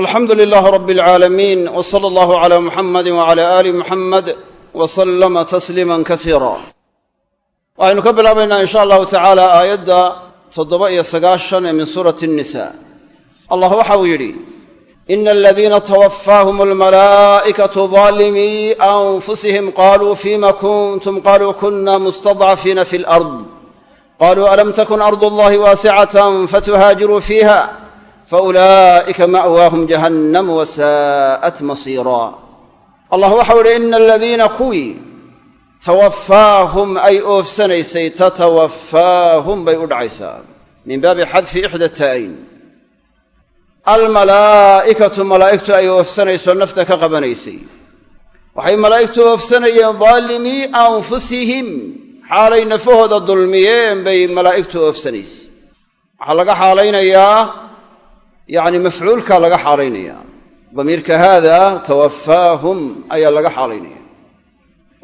alxamdu lilaahi rabi alcaalamiin w sala allahu calaa muxamadi wacala aali muxamed wa sallama tasliiman kasiira waxaynu ka bilaabaynaa in sha allahu tacaala aayadda toddoba iyo sagaashan ee min suurati nisa allah waxa uu yidhi ina aladiina twafaahum almalaa'ikatu daalimii anfusihim qaluu fima kuntum qaluu kuna mustadcafiina fi lard qaluu alam takun ardu allahi waasicatan fatuhaajiruu fiiha faulaa'ika ma'waahum jahannamu wasaa'at masiira allah waxau idhi ina aladiina kuwii tawafaahum ay oofsanaysay tatawaffaahum bay u dhacaysaa min baabi xadfi ixda ta'ayn almalaa'ikatu malaa'igtu ay oofsanayso nafta ka qabanaysay waxay malaa'igtu oofsanayeen daalimii anfusihim xaalay nafahooda dulmiyeen bay malaa'igtu oofsanaysay waxaa laga xaalaynayaa yacni mafcuulkaa laga xaalaynayaa damiirka haada tawafaahum ayaa laga xaalaynaya.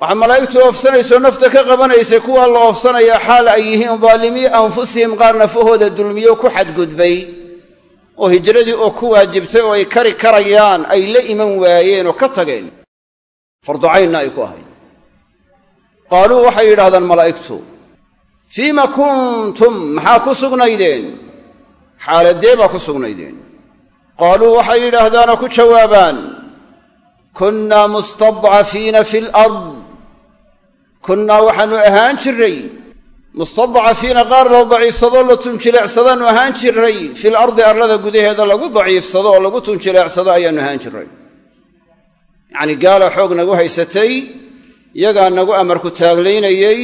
Waxaa malaa'igtu oofsanayso nafta ka qabanaysay kuwaa la oofsanayaa xaal ay yihiin daalimii anfusihim qaar nafahooda dulmiyo ku xadgudbay oo hijradii oo ku waajibtay oo ay kari karayaan ay la iman waayeen oo ka tageen. Farducaynna ay ku ahayd. Qaaluu waxay yidhahdaan malaa'igtu fiima kuntum? Maxaa ku sugnaydeen xaaladee baa ku sugnaydeen. Qaaluu waxay yidhaahdaanoo ku jawaabaan. Kunnaa mustadcafiina fi lard kunnaa waxaannu ahaan jirray. Mustadcafiina qaar la daciifsadoo la tunjileecsadaannu ahaan jirray. Fil ardi arlada gudaheeda lagu daciifsado oo lagu tunjileecsado ayaannu ahaan jirray. Yacnii gaala xoog nagu haysatay iyagaa nagu amarku taaglaynayey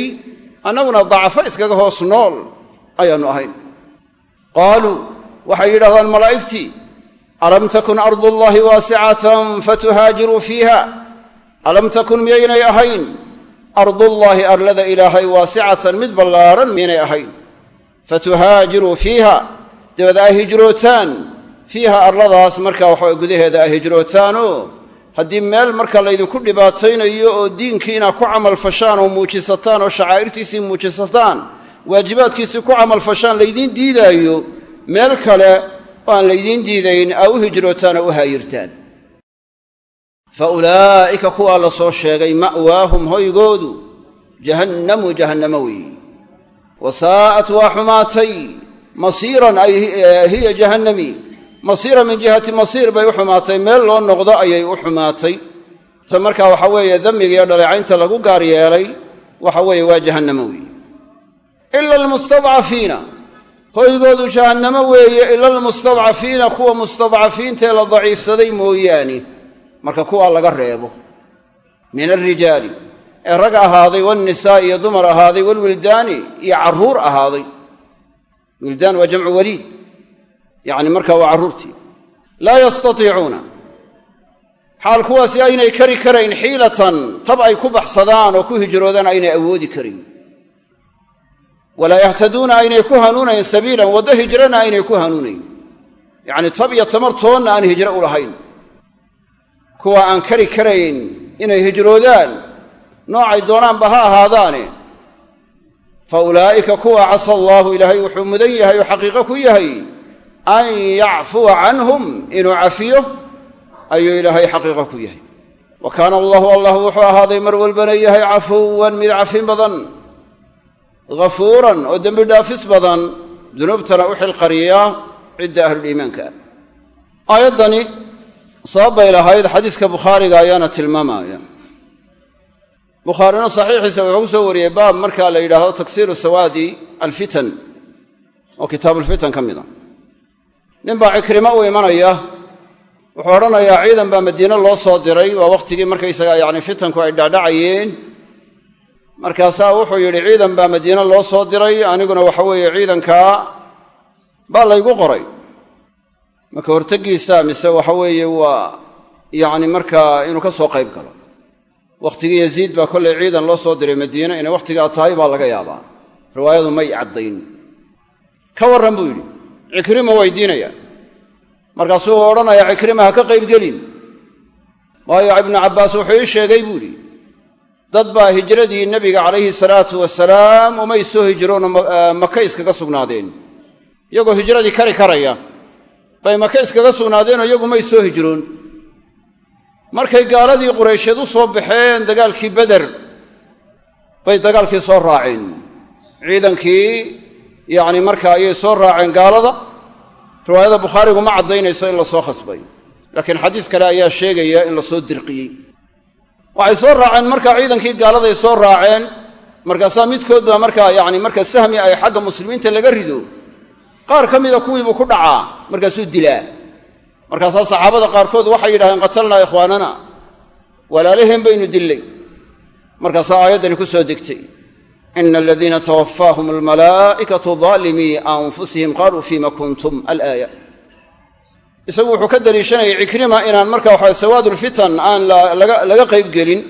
annaguna dacafo iskaga hoos nool ayaannu ahayn qaaluu waxay yidhahdaan malaa'igtii alam takun ardullaahi waasicatan fatuhaajiruu fiiha alam takun miyaynay ahayn ardullaahi arlada ilaahay waasicatan mid ballaadhan miyaynay ahayn fatuhaajiruu fiiha dabeed ay hijrootaan fiiha arladaas markaa waxaa gudaheeda ay hijrootaanoo haddii meel marka laydinku dhibaataynayo oo diinkii ku camalfashaan oo muujisataan oo shacaa'irtiisii muujisataan waajibaadkiisii ku camalfashaan laydiin diidaayo meel kale oo aan laydiin diidayn aa u hijrootaan oo u haayirtaan. Fa ulaa'ika kuwaa la soo sheegay ma'waahum hoygoodu jahannamu jahannamo weeye wasaa'at waa xumaatay masiiran ay hiya jahannami. Masiira min jihati masiir bay u xumaatay meel loo noqdo ayay u xumaatay. Ta markaa waxa weeye dammiga iyo dhaleecaynta lagu gaar yeelay waxa weeye waa jahannamo weeye ila almustadcafiina hoygoodu jahannamo weeye ila almustadcafiina kuwa mustadcafiintaee la daciifsaday mooyaane marka kuwaa laga reebo min alrijaali ee rag ahaaday walnisaa'i iyo dumar ahaaday walwildaani iyo carruur ahaaday wildaan waa jamcu waliid yacni markaa waa carruurtii laa yastatiicuuna xaal kuwaasi aynay kari karayn xiilatan tab ay ku baxsadaan oo ku hijroodaan aynay awoodi karayn walaa yahtaduuna aynay ku hanuunayn sabiilan waddo hijrana aynay ku hanuunayn. Yacni tab iyo tamartoonna aan hijro u lahayn. Kuwa aan kari karayn inay hijroodaan noocay doonaanba ha ahaadaane. Fa ulaa'ika kuwa casa allaahu ilaahay wuxuu mudan yahay oo xaqiiqo ku yahay an yacfuwa canhum inuu cafiyo ayuu ilaahay xaqiiqo ku yahay. Wa kaana allahu allah wuxuu ahaaday mar walbana yahay cafuwan mid cafin badan ghafuuran oo dembi dhaafis badan dunuubtana u xilqariya cidda ahluliimaanka ah aayaddani sabab bay lahayd xadiiska bukhaariga ayaana tilmaamaya. Bukhaarina saxiixiisa wuxuu ku soo wariyey baab marka la yidhaahdo taksiiru sawaadi alfitan oo kitaabulfitan ka mid a nin baa cikrimo u imanaya wuxuu odhanayaa ciidan baa madiine loo soo diray waa wakhtigii markaysaga yacni fitanku ay dhacdhacayeen markaasaa wuxuu yidhi ciidan baa madiine loo soo diray aniguna waxa weeye ciidankaa baa laygu qoray. Marka hortegiisa mise waxa weeye waa yacni markaa inuu ka soo qayb galo. Wakhtigii yaziid baa kollay ciidan loo soo diray madiine inay wakhtigaa tahay baa laga yaabaa. Riwaayadu may caddayn. Ka warran buu yidhi cikrima weydiinaya markaasuu odhanayaa cikrima ha ka qaybgelin waayo ibnu cabbaas wuxuu ii sheegay buu idhi dad baa hijradii nebiga calayhi salaatu wasalaam umay soo hijroonoo maka iskaga sugnaadeen. Iyagoo hijradii kari karaya bay maka iskaga sugnaadeenoo iyagu may soo hijroon. Markay gaaladii quraysheed u soo baxeen dagaalkii beder bay dagaalkii soo raaceen. Ciidankii yacni marka ayay soo raaceen gaalada riwaayada bukhaarigu ma caddaynayso in la soo khasbay. Laakiin xadiis kale ayaa sheegaya in la soo dirqiyey waxay soo raaceen markaa ciidankii gaaladay soo raaceen. Markaasaa midkood baa markaa yacni marka sahmi ay xagga muslimiinta laga rido. Qaar ka mida kuwiibuu ku dhacaa markaasuu dilaa. Markaasaa saxaabada qaarkood waxay yidhahdeen qatalnaa ikhwaanana walaalaheen baynu dillay. Markaasaa aayaddani ku soo degtay ina aladiina tawaffaahum almalaa'ikatu daalimii anfusihim qaaluu fiima kuntum alaaya isagu wuxuu ka daliishanayay cikrima inaan marka waxa sawaadulfitan aan laga qayb gelin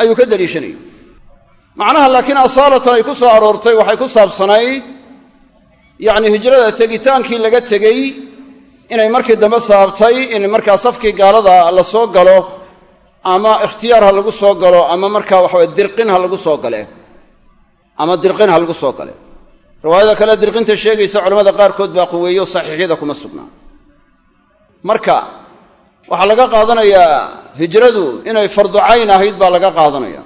ayuu ka daliishanayay macnaha laakiin asaalatan ay ku soo aroortay waxay ku saabsanayd yacni hijrada tegitaankii laga tegey inay markii dambe sababtay in markaa safkii gaalada la soo galo ama ikhtiyaar ha lagu soo galo ama markaa waxaweye dirqin ha lagu soo gale ama dirqin ha lagu soo gale. Riwaayada kale dirqinta sheegaysa culamada qaarkood baa quweeyo saxiixyada kuma sugnaa marka waxaa laga qaadanayaa hijradu inay fardu cayn ahayd baa laga qaadanaya.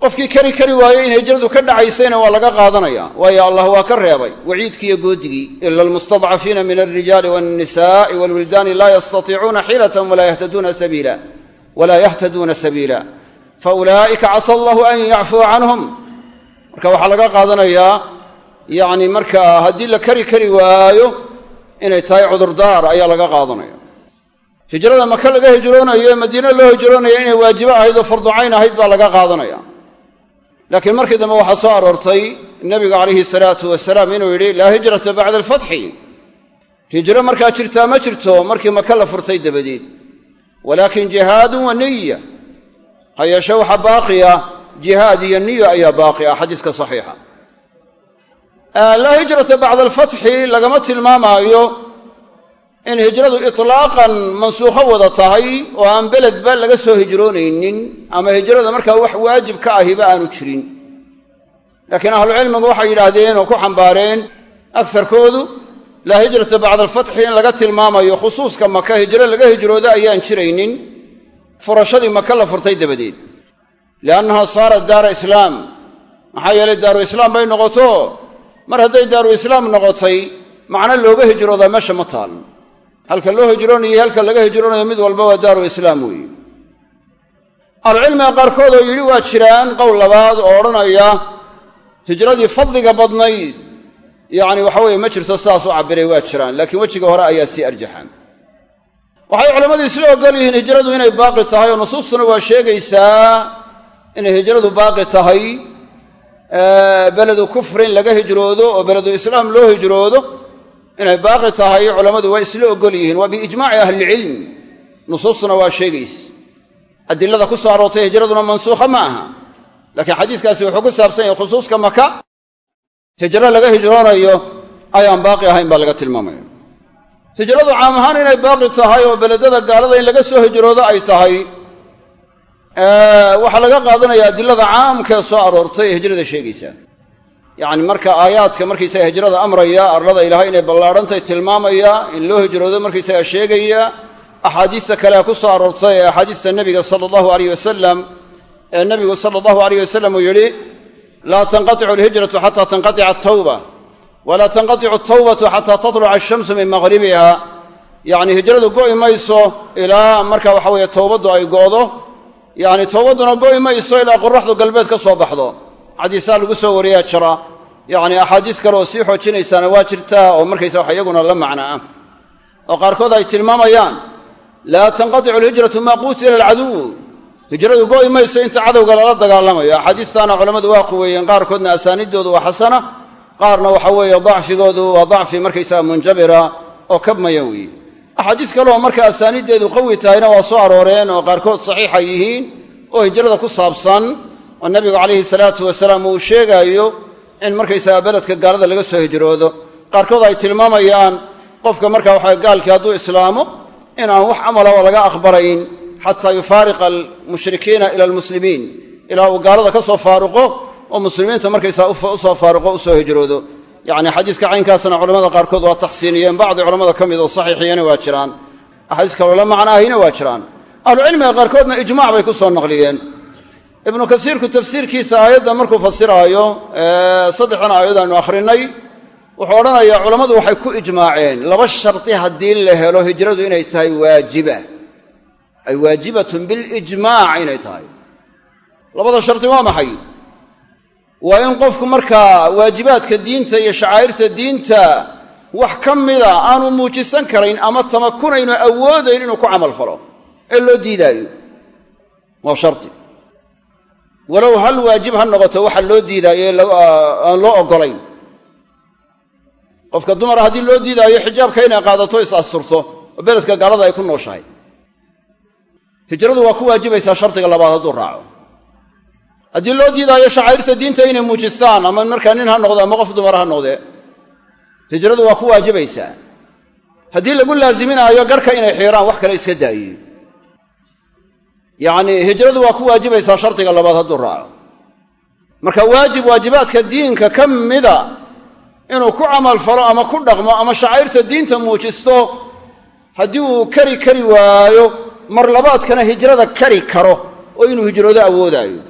Qofkii kari kari waaye in hijradu ka dhacaysayna waa laga qaadanaya. Waayo allah waa ka reebay. Waciidkii iyo goodigii ila almustadcafiina min alrijaali walnisaai walwildaani laa yastatiicuuna xiilatan walaa yahtaduuna sabiila. Sabiila. Faulaa'ika casa allahu an yacfuwa canhum. Marka waxaa laga qaadanayaa yacni markaa haddii la kari kari waayo inay tahay cudurdaar ayaa laga qaadanaya. Hijrada maka laga hijroonayo ee madiine loo hijroonaya inay waajibo ahayd oo fardu cayn ahayd baa laga qaadanaya. Laakiin markii dambe waxaa soo aroortay nebigu calayhi salaatu wasalaam inuu yidhi laa hijrata bacda alfatxi hijro markaa jirtaa ma jirto markii maka la furtay dabadeed. Walaakin jihaadun wa niya ha yeeshe waxaa baaqiya jihaad iyo niyo ayaa baaqi ah xadiiska saxiixa laa hijrata bacda alfatxi lagama tilmaamaayo in hijradu itlaaqan mansuukho wada tahay oo aan beledba laga soo hijroonaynin ama hijrada markaa wax waajib ka ahiba aanu jirin. Laakiin ahlucilmigu waxay yidhaahdeen oo ku xambaareen agsarkoodu laa hijrata bacda alfatxi in laga tilmaamayo khusuuska maka hijro laga hijroodo ayaan jiraynin furashadii maka la furtay dabadeed. Liannaha saarat daara islaam. Maxaa yeelay daaru islaam bay noqoto mar hadday daaru islaam noqotay macno looga hijroodaa meesha ma taal. Halka loo hijroonayo halka laga hijroonayo mid walba waa daaru islaam weeye ahlucilmiga qaarkood oo yidhi waa jiraan qowl labaad oo odhanaya hijradii fadliga badnayd yacni waxa weeye ma jirto sidaas u cabbiray waa jiraan laakiin wejiga hore ayaa sii arjaxan waxay culammadu isla ogol yihiin hijradu inay baaqi tahay oo nusuustuna waa sheegaysaa inay hijradu baaqi tahay beledu kufrin laga hijroodo oo beledu islaam loo hijroodo inay baaqi tahay culammadu waa isla ogol yihiin. Waa biijmaaci ahlilcilm nusuustuna waa sheegays. Adilada ku soo aroortay hijraduna mansuukha ma aha. Laakiin xadiiskaasi wuxuu ku saabsan yahay khusuuska maka hijro laga hijroonayo ayaan baaqi ahayn baa laga tilmaamaya. Hijradu caam ahaan inay baaqi tahay oo beledada gaalada in laga soo hijroodo ay tahay waxaa laga qaadanaya adilada caamkaee soo aroortay ee hijrada sheegaysa. Yacni marka aayaadka markaysaga hijrada amraya arlada ilaahay inay ballaadhantay tilmaamaya in loo hijroodo markaysaga sheegaya axaadiista kale ku soo aroortay ee axaadiista nebiga sala allahu alayh wasalam ee nebigu sala allahu alayh wasalam uu yidhi laa tanqaticu alhijratu xataa tanqatica atawba walaa tanqaticu atawbatu xataa tatluca ashamsu min maqhribiha yacni hijradu go'i mayso ilaa marka waxa weeye towbaddu ay go'do yacni towbadduna go'i mayso ilaa qoraxdu galbeed ka soo baxdo. Xadiisaa lagu soo wariyaa jira. Yacni axaadiis kale oo sii xoojinaysaana waa jirtaa oo markaysa wax iyaguna la macno ah. Oo qaarkood ay tilmaamayaan laa tanqaticu alhijratu maa qutila alcaduw hijradu go'i mayso inta cadowga lala dagaalamayo. Axaadiistaana culammadu waa quweeyeen qaarkoodna asaaniiddoodu waa xasana qaarna waxa weeye dacfigoodu waa dacfi markaysaga munjabira oo kabmaya weeye axaadiis kale oo marka asaaniiddeedu qawi tahayna waa soo arooreen oo qaarkood saxiixa yihiin oo hijrada ku saabsan oo nebigu calayhi salaatu wasalaam uu sheegaayo in markaysaga beledka gaalada laga soo hijroodo. Qaarkood ay tilmaamayaan qofka marka waxa gaalkii hadduu islaamo in aan wax camala oo laga aqbalayn xataa yufaariqa almushrikiina ila almuslimiin. Ilaa uu gaalada ka faaruqo oo muslimiinta markaysaa u soo faaruqo u soo hijroodo yacni xadiiska caynkaasna culamada qaarkood waa taxsiiniyeen bacdi culamada ka mid oo saxiixiyana waa jiraan. Axaadiis kaloo la macno waa jiraan. Ahlucilmiga qaarkoodna ijmac bay ku soo naqliyeen. Ibnu kasiirku tafsiirkiisa aayadda markuu fasiraayo saddexdan aayaod aynu akhrinay wuxuu odhanayaa culammadu waxay ku ijmaaceen laba shardi haddii la helo hijradu inay tahay waajiba. Ay waajibatun bilijmaac inay tahay. Labada shardi waa maxay waa in qofku markaa waajibaadka diinta iyo shacaa'irta diinta wax ka mida aanu muujisan karayn ama tamakunayno awoodayn inuu ku camal falo ee loo diidaayo. Waa shardi walow hal waajib ha noqoto waxa loo diidaayo aan loo oggolayn. Qofka dumara haddii loo diidaayo xijaabka inay qaadato is asturto oo beledka gaalada ay ku nooshahay. Hijradu waa ku waajibaysaa shardiga labaad hadduu raaco haddii loo diidaayo shacairta diinta inay muujistaan ama markaa nin ha noqdo ama qof dumara ha noqdee hijradu waa ku waajibaysaa. Haddii lagu laaziminaayo garhka inay xiiraan wax kale iska daaye yacnii hijradu waa ku waajibaysaa shardiga labaad hadduu raaco. Marka waajib waajibaadka diinka ka mida inuu ku camal falo ama ku dhaqmo ama shacairta diinta muujisto haddii uu kari kari waayo mar labaadkana hijrada kari karo oo inuu hijroodo awoodaayo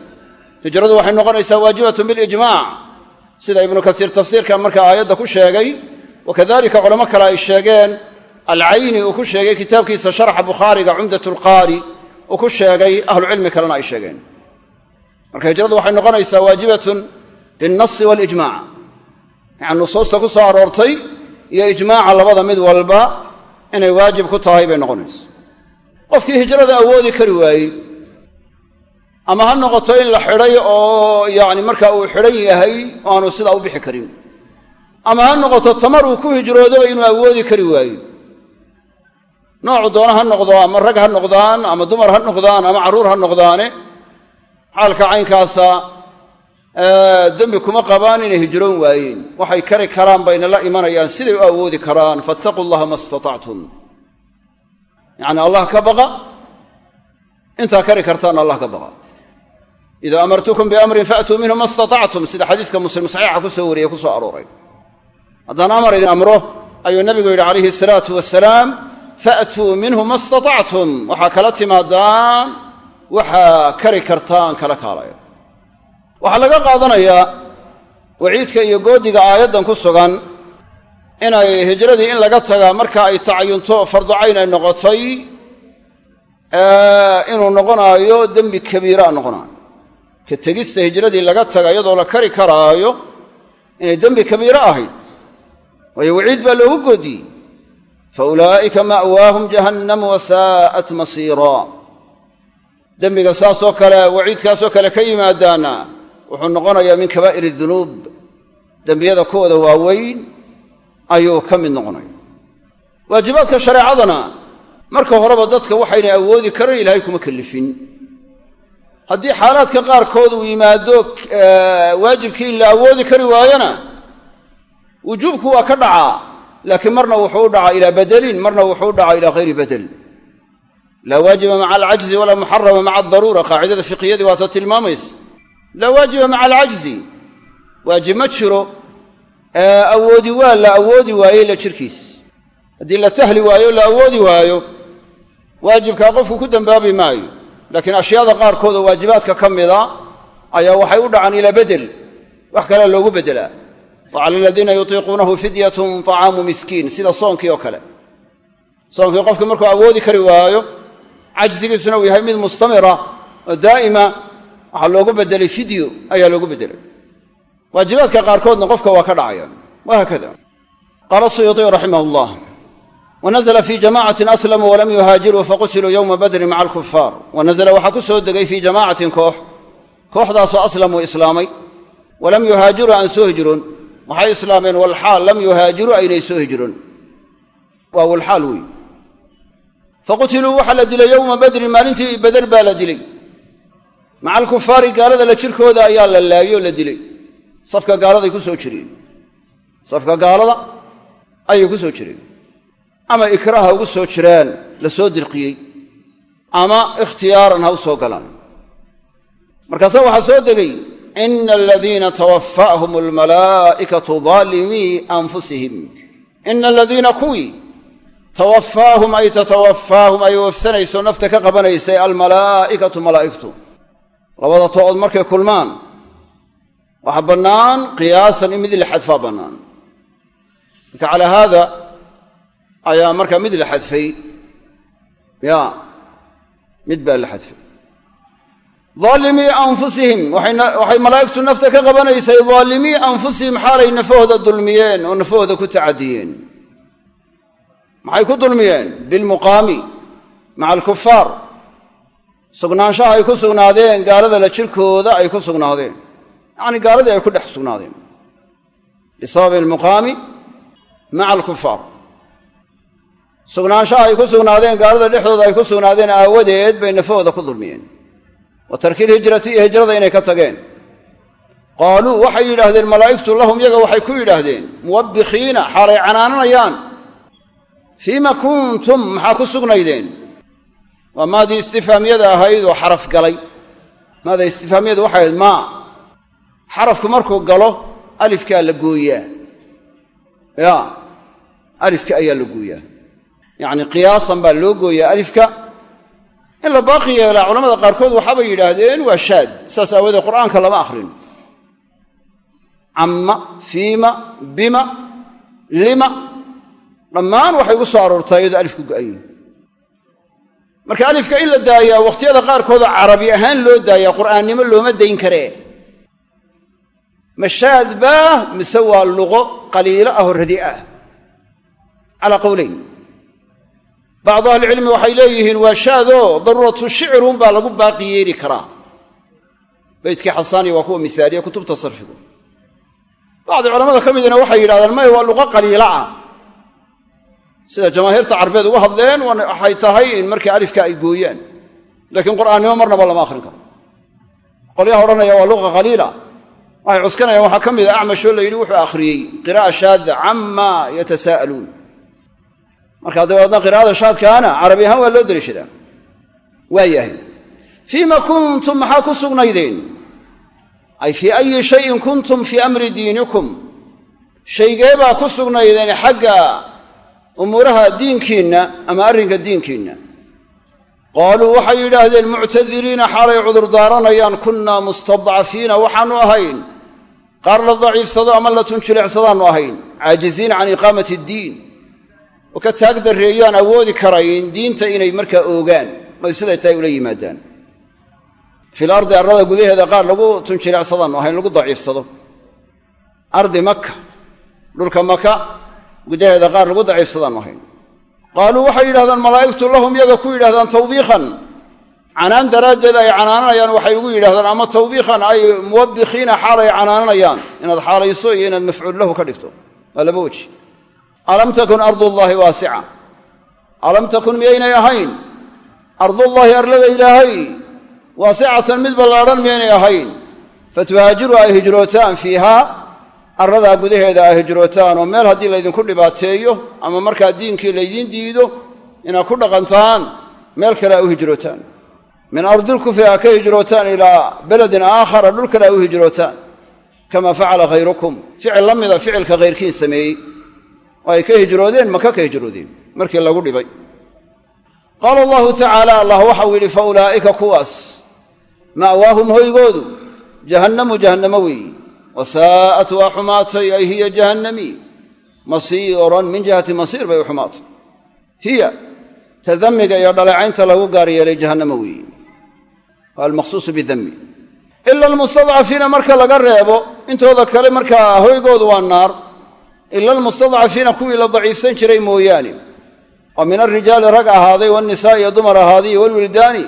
hijradu waxay noqonaysaa waajibatun bilijmaac sida ibnu kasiir tafsiirka markaa aayadda ku sheegay wa kadalika culamo kale ay sheegeen alcayni uu ku sheegay kitaabkiisa sharxa bukhaariga cumdat lqaari uu ku sheegay ahlucilmi kalena ay sheegeen. Marka hijradu waxay noqonaysaa waajibatun binnasi walijmac yani nusuusta ku soo aroortay iyo ijmaaca labada mid walba inay waajib ku tahay bay noqonaysa qofkii hijrada awoodi kari waayey ama ha noqoto in la xidhay oo yacni markaa uu xidhan yahay oo aanu sidaa u bixi karin. Ama ha noqoto tamar uu ku hijroodaba inuu awoodi kari waayo. Noocu doona ha noqdo ama rag ha noqdaan ama dumar ha noqdaan ama carruur ha noqdaane xaalka caynkaasa dembi kuma qabaan inay hijroon waayeen. Waxay kari karaan bayna la imanayaan siday u awoodi karaan. Fattaquu llaha ma istatactum. Yacni allah ka baqa? Intaa kari kartaan allah ka baqa idaa amartukum biamrin faatuu minhu ma istatactum sida xadiiska muslim saxiixa ku soo wariyey ku soo arooray. Haddaan amar idin amro ayuu nabigu yidhi calayhi asalaatu wasalaam faatuu minhu ma istatactum waxaa kala timaadaan waxaa kari kartaan kala kaalaya. Waxaa laga qaadanayaa waciidka iyo goodiga aayaddan ku sugan inay hijradii in laga tagaa marka ay tacayunto farducayn ay noqotay inuu noqonaayo dembi kabiiraa noqonaayo ka tegista hijradii laga taga iyadoo la kari karaayo inay dembi kabiiro ahayd. Waayo waciid baa loogu goodiyey. Fa ulaa'ika ma'waahum jahannamu wasaa'at masiira. Dembiga saasoo kale waciidkaasoo kale ka yimaadaana wuxuu noqonayaa min kabaa'ir dunuub dembiyada kuwooda waaweyn ayuu ka mid noqonaya. Waajibaadka shareecadana marka horeba dadka waxaynay awoodi karan ilaahay kuma kellifin haddii xaalaadka qaarkood uu yimaado waajibkii in la awoodi kari waayona wujuubku waa ka dhacaa laakiin marna wuxuu u dhacaa ilaa badelin marna wuxuu u dhacaa ilaa hayri badel laa waajiba maca alcajzi walaa muxarama maca adaruura qaacidada fiqiyadii waata tilmaamaysa. Laa waajiba maca alcajzi waajib ma jiro awoodi waa la awoodi waayey la jirkiis. Haddii la tahli waayo la awoodi waayo waajibkaa qofku ku dembaabi maayo laakiin ashyaada qaarkood oo waajibaadka ka mida ayaa waxay u dhacaan ilaa bedel wax kalea loogu beddelaa wa cala aladiina yutiiquunahu fidyatun طacaamu miskiin sida soonkii oo kale soonkii qofkii markuu awoodi kari waayo cajsigiisuna uu yahay mid mustamira oo daa'ima waxaa loogu beddelay fidyo ayaa loogu beddelay waajibaadka qaarkoodna qofka waa ka dhacayaan wahaakada qaala suyuuطiyu raximah اllah wanazla fii jamacatin aslamuu walam yuhaajiruu faqutiluu yowma badrin maca alkufaar wanazla waxaa ku soo degay fii jamaacatin koox kooxdaasoo aslamuu islaamay walam yuhaajiruu aan soo hijroon waxay islaameen walxaal lam yuhaajiruu aynay soo hijroon waa walxaal wey faqutiluu waxaa la dilay yowma badrin maalintii beder baa la dilay maca alkufaari gaalada la jirkooda ayaa la laayey oo la dilay safka gaaladay ku soo jireen safka gaalada ama ikraaha ugu soo jiraan la soo dirqiyey ama ikhtiyaaran ha u soo galaan. Markaase waxaa soo degay ina aladiina tawafa'hum almalaa'ikatu daalimii anfusihim. Ina aladiina kuwii tawafaahum ay tatawafaahum ay oofsanayso nafta ka qabanaysay almalaa'ikatu malaa'igtu labada to'ood markay kulmaan waxaa bannaan qiyaasan in mid la xadfaa bannaan. Marka calaa haada ayaa markaa mid la xadfay ya mid baa la xadfay. Daalimii anfusihim waxay malaa'igtu nafta ka qabanaysay daalimii anfusihim xaalay nafahooda dulmiyeen oo nafahooda ku tacadiyeen. Maxay ku dulmiyeen? Bilmuqaami maca alkufaar sugnaanshaha ay ku sugnaadeen gaalada la jirkooda ay ku sugnaadeen. Yacni gaaladii ay ku dhex sugnaadeen. Bisababi almuqaami maca alkufaar sugnaanshaha ay ku sugnaadeen gaalada dhexdooda ay ku sugnaadeen aawadeed bay nafahooda ku dulmiyeen. Wa tarkiilhijrati iyo hijrada inay ka tageen. Qaaluu waxay yidhaahdeen malaa'igtu lahum yaga waxay ku yidhaahdeen muwabbikiina xaalay canaananayaan. Fiima kuntum maxaa ku sugnaydeen? Waa maadii istifaamiyada ahayd oo xaraf galay. Maada istifaamiyadu waxay ahayd maa. Xarafku markuu galo alifkaa la gooyaa. Ya alifka ayaa la gooyaa yacni qiyaasan baa loo gooyaa alifka. In la baaqi yeelaa culamada qaarkood waxaabay yidhaahdeen waa shaad saas aawoodee qur'aanka lama akhrin. Camma fiima bima lima. Dhammaan waxay ugu soo aroortaa iyadoo alifku go'an yihiin marka alifka in la daayaa wakhtiyada qaarkoodoo carabi ahaan loo daayaa qur'aannimo looma dayn karee. Mashaad baa mise waa luqo qaliilo ah oo radi ah? Calaa qowleyn bacdu ahlicilmi waxay leeyihiin waa shaadoo daruuratu shicrun baa lagu baaqi yeeli karaa beydkii xasaaniya waa kuwa misaaliya kutubta sarfigu bacdi culamada ka midina waxay yidhahdeen maya waa luqo qaliilo ah sida jamaahiirta carbeed uga hadleen waxay tahay in markii alifka ay gooyaan laakiin qur'aannimo marnaba lama akhrin karo qolyaha odhanaya waa luqa qaliila waxay cuskanayaan waxaa ka mida acmashoo la yidhi wuxuu akhriyey markaa dabeedna qiraa'ada shaadkaana carabi ahaan waa loo daliishadaa waa yahay. Fiima kuntum maxaa ku sugnaydeen? Ay fii ayi shayin kuntum fii amri diinikum. Shaygee baa ku sugnaydeen xagga umuuraha diinkiinna ama arrinka diinkiinna. Qaaluu waxay yidhaahdeen muctadiriina xaalay cudurdaaranayaan kunnaa mustadcafiina. Waxaannu ahayn qaar la daciifsado ama la tunjileecsadaannu ahayn caajiziina can iqaamati iddiin oo ka taag darreeyaan awoodi karayn diinta inay markaa oogaan may siday tahay ula yimaadaan. Fil ardi arlada gudaheeda qaar lagu tunjileecsadaannu ahayn lagu daciifsado. Ardi maka dhulka maka gudaheeda qaar lagu daciifsadaannu ahayn qaaluu waxay yidhahdaan malaa'igtu lahum yaga ku yidhahdaan tawbiikhan. Canaan daraaddeed ay canaananayaan waxay ugu yidhahdaan ama tawbiikhan ay muwabbikiina xaal ay canaananayaan. Inaad xaalayso iyo inaad mafcuul lahu ka dhigto. Waa laba weji alam takun ardullaahi waasica alam takun miyaynay ahayn? Ardullaahi arlada ilaahay waasicatan mid ballaadhan miyaynay ahayn? Fatuhaajiru ay hijrootaan fiihaa arladaa gudaheeda ay hijrootaan oo meel haddii laydinku dhibaateeyo ama markaa diinkii laydiin diido inaad ku dhaqantaan meel kale a u hijrootaan. Min ardilkufri aa ka hijrootaan ilaa beledin aakhara dhul kale a u hijrootaan. Kama facala khayrukum? Ficil la mida ficilka khayrkiin sameeyey oo ay ka hijroodeen maka ka hijroodeen? Markii lagu dhibay. Qaala allahu tacaala allah waxau yidhi fa ulaa'ika kuwaas ma'waahum hoygoodu jahannamu jahannamo weeyi wasaa'at waa xumaatay ay hiya jahannami masiiran min jihati masiir bay u xumaatay. Hiya ta damiga iyo dhaleecaynta lagu gaar yeelay jahannama weeyi. Waa bidami ila almustadcafiina marka laga reebo intooda kale markaa hoygoodu waa naar ila almustadcafiina kuwii la daciifsan jiray mooyaane oo min alrijaali rag ahaaday waannisaa'i iyo dumar ahaaday iyo walwildaani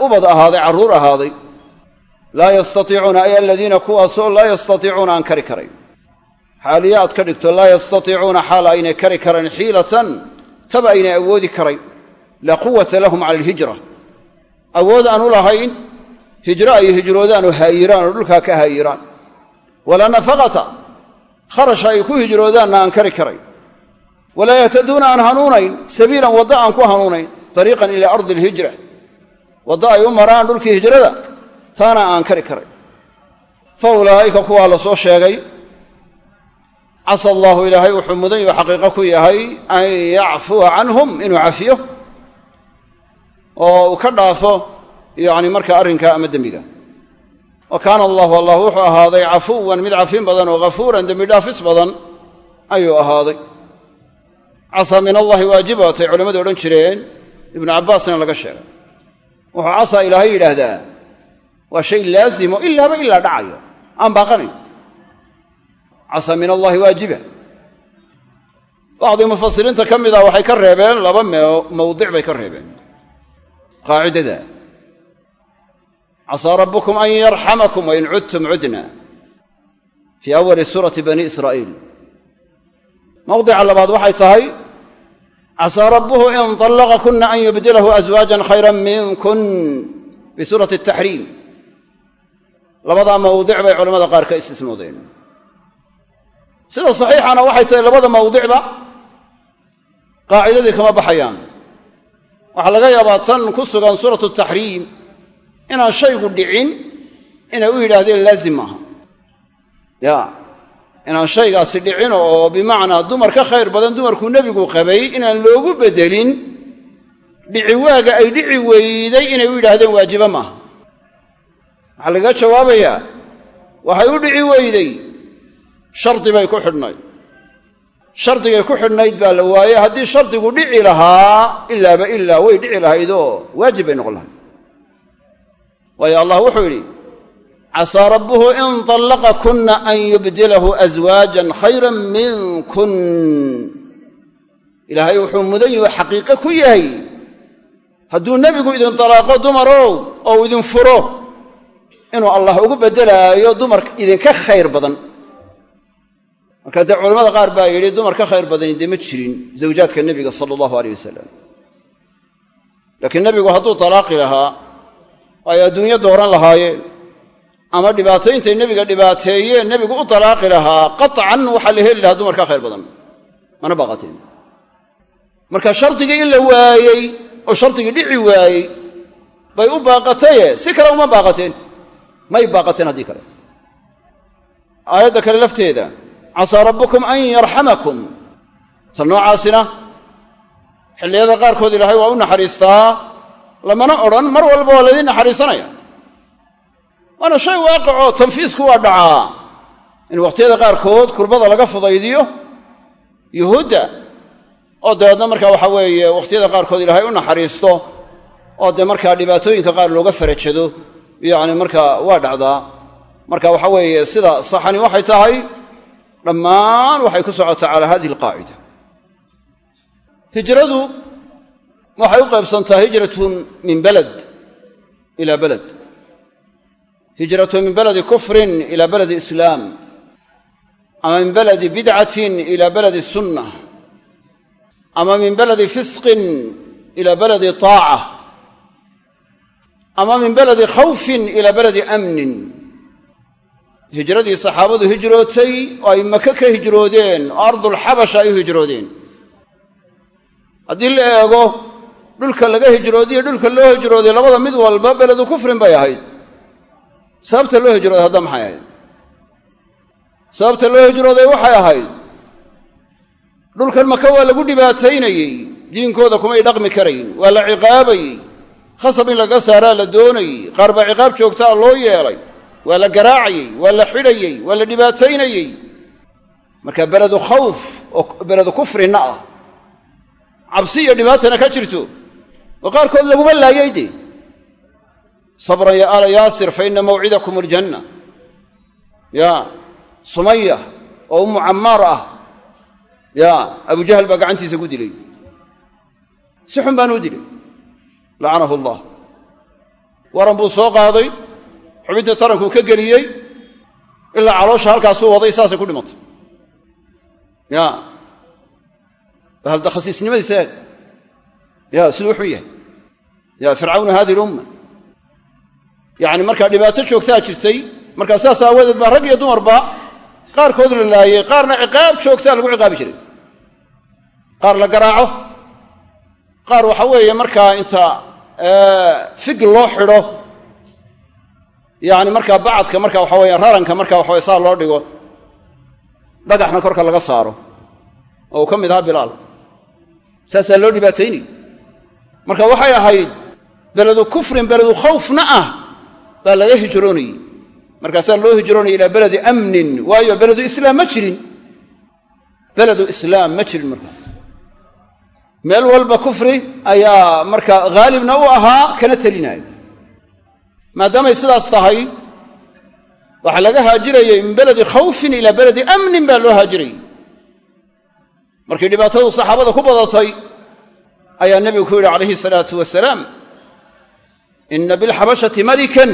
ubad ahaaday carruur ahaaday laa yastatiicuuna ay aladiina kuwaasoo laa yastatiicuuna aan kari karayn xaaliya aad ka dhigto laa yastatiicuuna xaal aynay kari karayn xiilatan taba aynay awoodi karayn laa quwata lahum cala alhijra awood aan u lahayn hijro ay hijroodaan oo haayiraan oo dhulkaa ka haayiraan kharash ay ku hijroodaanna aan kari karayn walaa yahtaduuna aan hanuunayn sabiilan waddo aan ku hanuunayn dariiqan ilaa ardi alhijra waddo ay u maraan dhulkii hijrada taana aan kari karayn fa ulaa'ika kuwaa la soo sheegay casa allaahu ilaahay wuxuu mudan yahu xaqiiqo ku yahay an yacfuwa canhum inuu cafiyo oo uu ka dhaafo yacni marka arrinka ama dembiga wa kaana allahu allah wuxuu ahaaday cafuwan mid cafin badan oo ghafuuran dembi dhaafis badan ayuu ahaaday. Casaa min allahi waajibatay culammadu odhan jireen ibnu cabbaasna laga sheegay. Wuxuu casaa ilaahay yidhaahdaa waa shay laazimo ilaaba ilaa dhacayo aan baaqanayn. Casaa min allahi waajiba. Bacdii mufasiriinta ka mid ah waxay ka reebeen laba mawdic bay ka reebeen. Qaacidada casaa rabbukum an yarxamakum wain cudtum cudna fii awali suurati bani israa'iil mawdica labaad waxay tahay casaa rabbuhu in طallaqa kuna an yubdilahu aswaajan khayra minkun fi suurati ataxriim labadaa mawdic bay culamada qaar ka istisnoodeen sida saxiixana waxay tahay labada mawdicba qaacidadii kama baxayaan waxaa laga yaabaa tan ku sugan suuratu taxriim inaan shaygu dhicin inay u yidhaahdeen laazim maaha ya inaan shaygaasi dhicin oo bimacnaa dumar ka khayr badan dumarkuu nebigu qabay inaan loogu bedelin dhici waaga ay dhici weyday inay u yidhaahdeen waajiba maaha waxaa lagaga jawaabayaa waxay u dhici weyday shardi bay ku xidhnayd. Shardigay ku xidhnayd baa la waayey haddii shardigu dhici lahaa ilaaba ilaa way dhici lahaydoo waajib bay noqon lahayd waayo allah wuxuu yidhi casaa rabbuhu in طallaqa kunna an yubdilahu aswaajan khayra minkun. Ilaahay wuxuu mudan yahu xaqiiqe ku yahay. Hadduu nebigu idin talaaqo dumarow oo idin furo inuu allah ugu beddelaayo dumar idinka khayr badan. Marka dee culamada qaar baa yidhi dumar ka khayr badani dee ma jirin zawjaadka nebiga sala allahu aleyh wasalam laakiin nebigu hadduu talaaqi lahaa ay adduunyo dooran lahaayeen ama dhibaatayntay nebiga dhibaateeyeen nebigu u talaaqi lahaa qaطcan waxaa la heli lahaa dumar ka khayr badan. Mana baaqateen marka shardigii in la waayey oo shardigii dhici waayey bay u baaqataye si kale uma baaqateen. May baaqateen haddii kale. Aayadda kale lafteeda casaa rabbukum an yarxamakum. Ta noocaasina xilliyada qaarkood ilaahay waa u naxariistaa lamana odhan mar walba waa laydin naxariisanaya. Waana shay waaqicoo tanfiisku waa dhacaa. In waqhtiyada qaarkood kurbada laga fudaydiyo yuhuudda oo dabeedna markaa waxa weeye wakhtiyada qaarkood ilaahay u naxariisto oo dee markaa dhibaatooyinka qaar looga farajado yacni markaa waa dhacdaa marka waxa weeye sida saxani waxay tahay dhammaan waxay ku socotaa calaa hadihi alqaacida hijradu waxay u qaybsantaa hijratun min balad ila balad. Hijratu min baladi kufrin ila baladi islaam. Ama min baladi bidcatin ila baladi sunna ama min baladi fisqin ila baladi taaca. Ama min baladi khawfin ila baladi amnin. Hijradii saxaabadu hijrootay oo ay maka ka hijroodeen oo ardulxabasha ay u hijroodeen. Haddii la eego dhulka laga hijroodiyo dhulka loo hijrooday labada mid walba beledu kufrin bay ahayd. Sababta loo hijrooday hadda maxay ahayd? Sababta loo hijrooday waxay ahayd dhulkan maka waa lagu dhibaataynayey diinkooda kumay dhaqmi karayn waa la ciqaabayey khasab in laga saaraa la doonayey qaar baa ciqaab joogtaa loo yeelay waa la garaacayey waa la xidhayey waa la dhibaataynayey. Marka beledu khawf oo beledu kufrina ah cabsi iyo dhibaatana ka jirto oo qaarkood laguma laayay dee sabran ya aala yaasir fa ina mawcidakum aljanna. Ya sumaya oo ummu cammaar ah. Ya abujahal baa gacantiisa ku dilay. Si xun baanu u dilay. Lacanahu allah. Waran buu soo qaaday. Xubinta tarankuu ka geliyey. Ilaa caloosha halkaasuu waday saasay ku dhimatay. Ya bahalda khasiisnimadiisa eeg ya siduu wuxuu yahay. Ya fircawna hadihi lumma yacni markaa dhibaato joogtaa jirtay markaa saas aawadeed baa rag iyo dumarba qaarkood la laayey qaarna ciqaab joogtaa lagu ciqaabi jiray. Qaar la garaaco qaar waxa weeye markaa inta fig loo xidho. Yacni markaa bacadka marka waxa weeye raranka marka waxa weye saa loo dhigo dhagaxna korka laga saaro. Oo uu ka mid ahaa bilaal. Saasaa loo dhibaataynay marka waxay ahayd beledu kufrin beledu khawfna ah baa laga hijroonayey markaasaa loo hijroonaya ilaa beledi amnin waayo beledu islaam ma jirin. Beledu islaam ma jirin markaas. Meel walba kufri ayaa marka haalibna u ahaa kana telinaayo maadaamay sidaas tahay waxaa laga haajirayay min beledi khawfin ilaa beledi amnin baa loo haajirayay. Markii dhibaatadu saxaabada ku badatay ayaa nebigu ku yidhi calayhi salaatu wasalaam ina bilxabashati malikan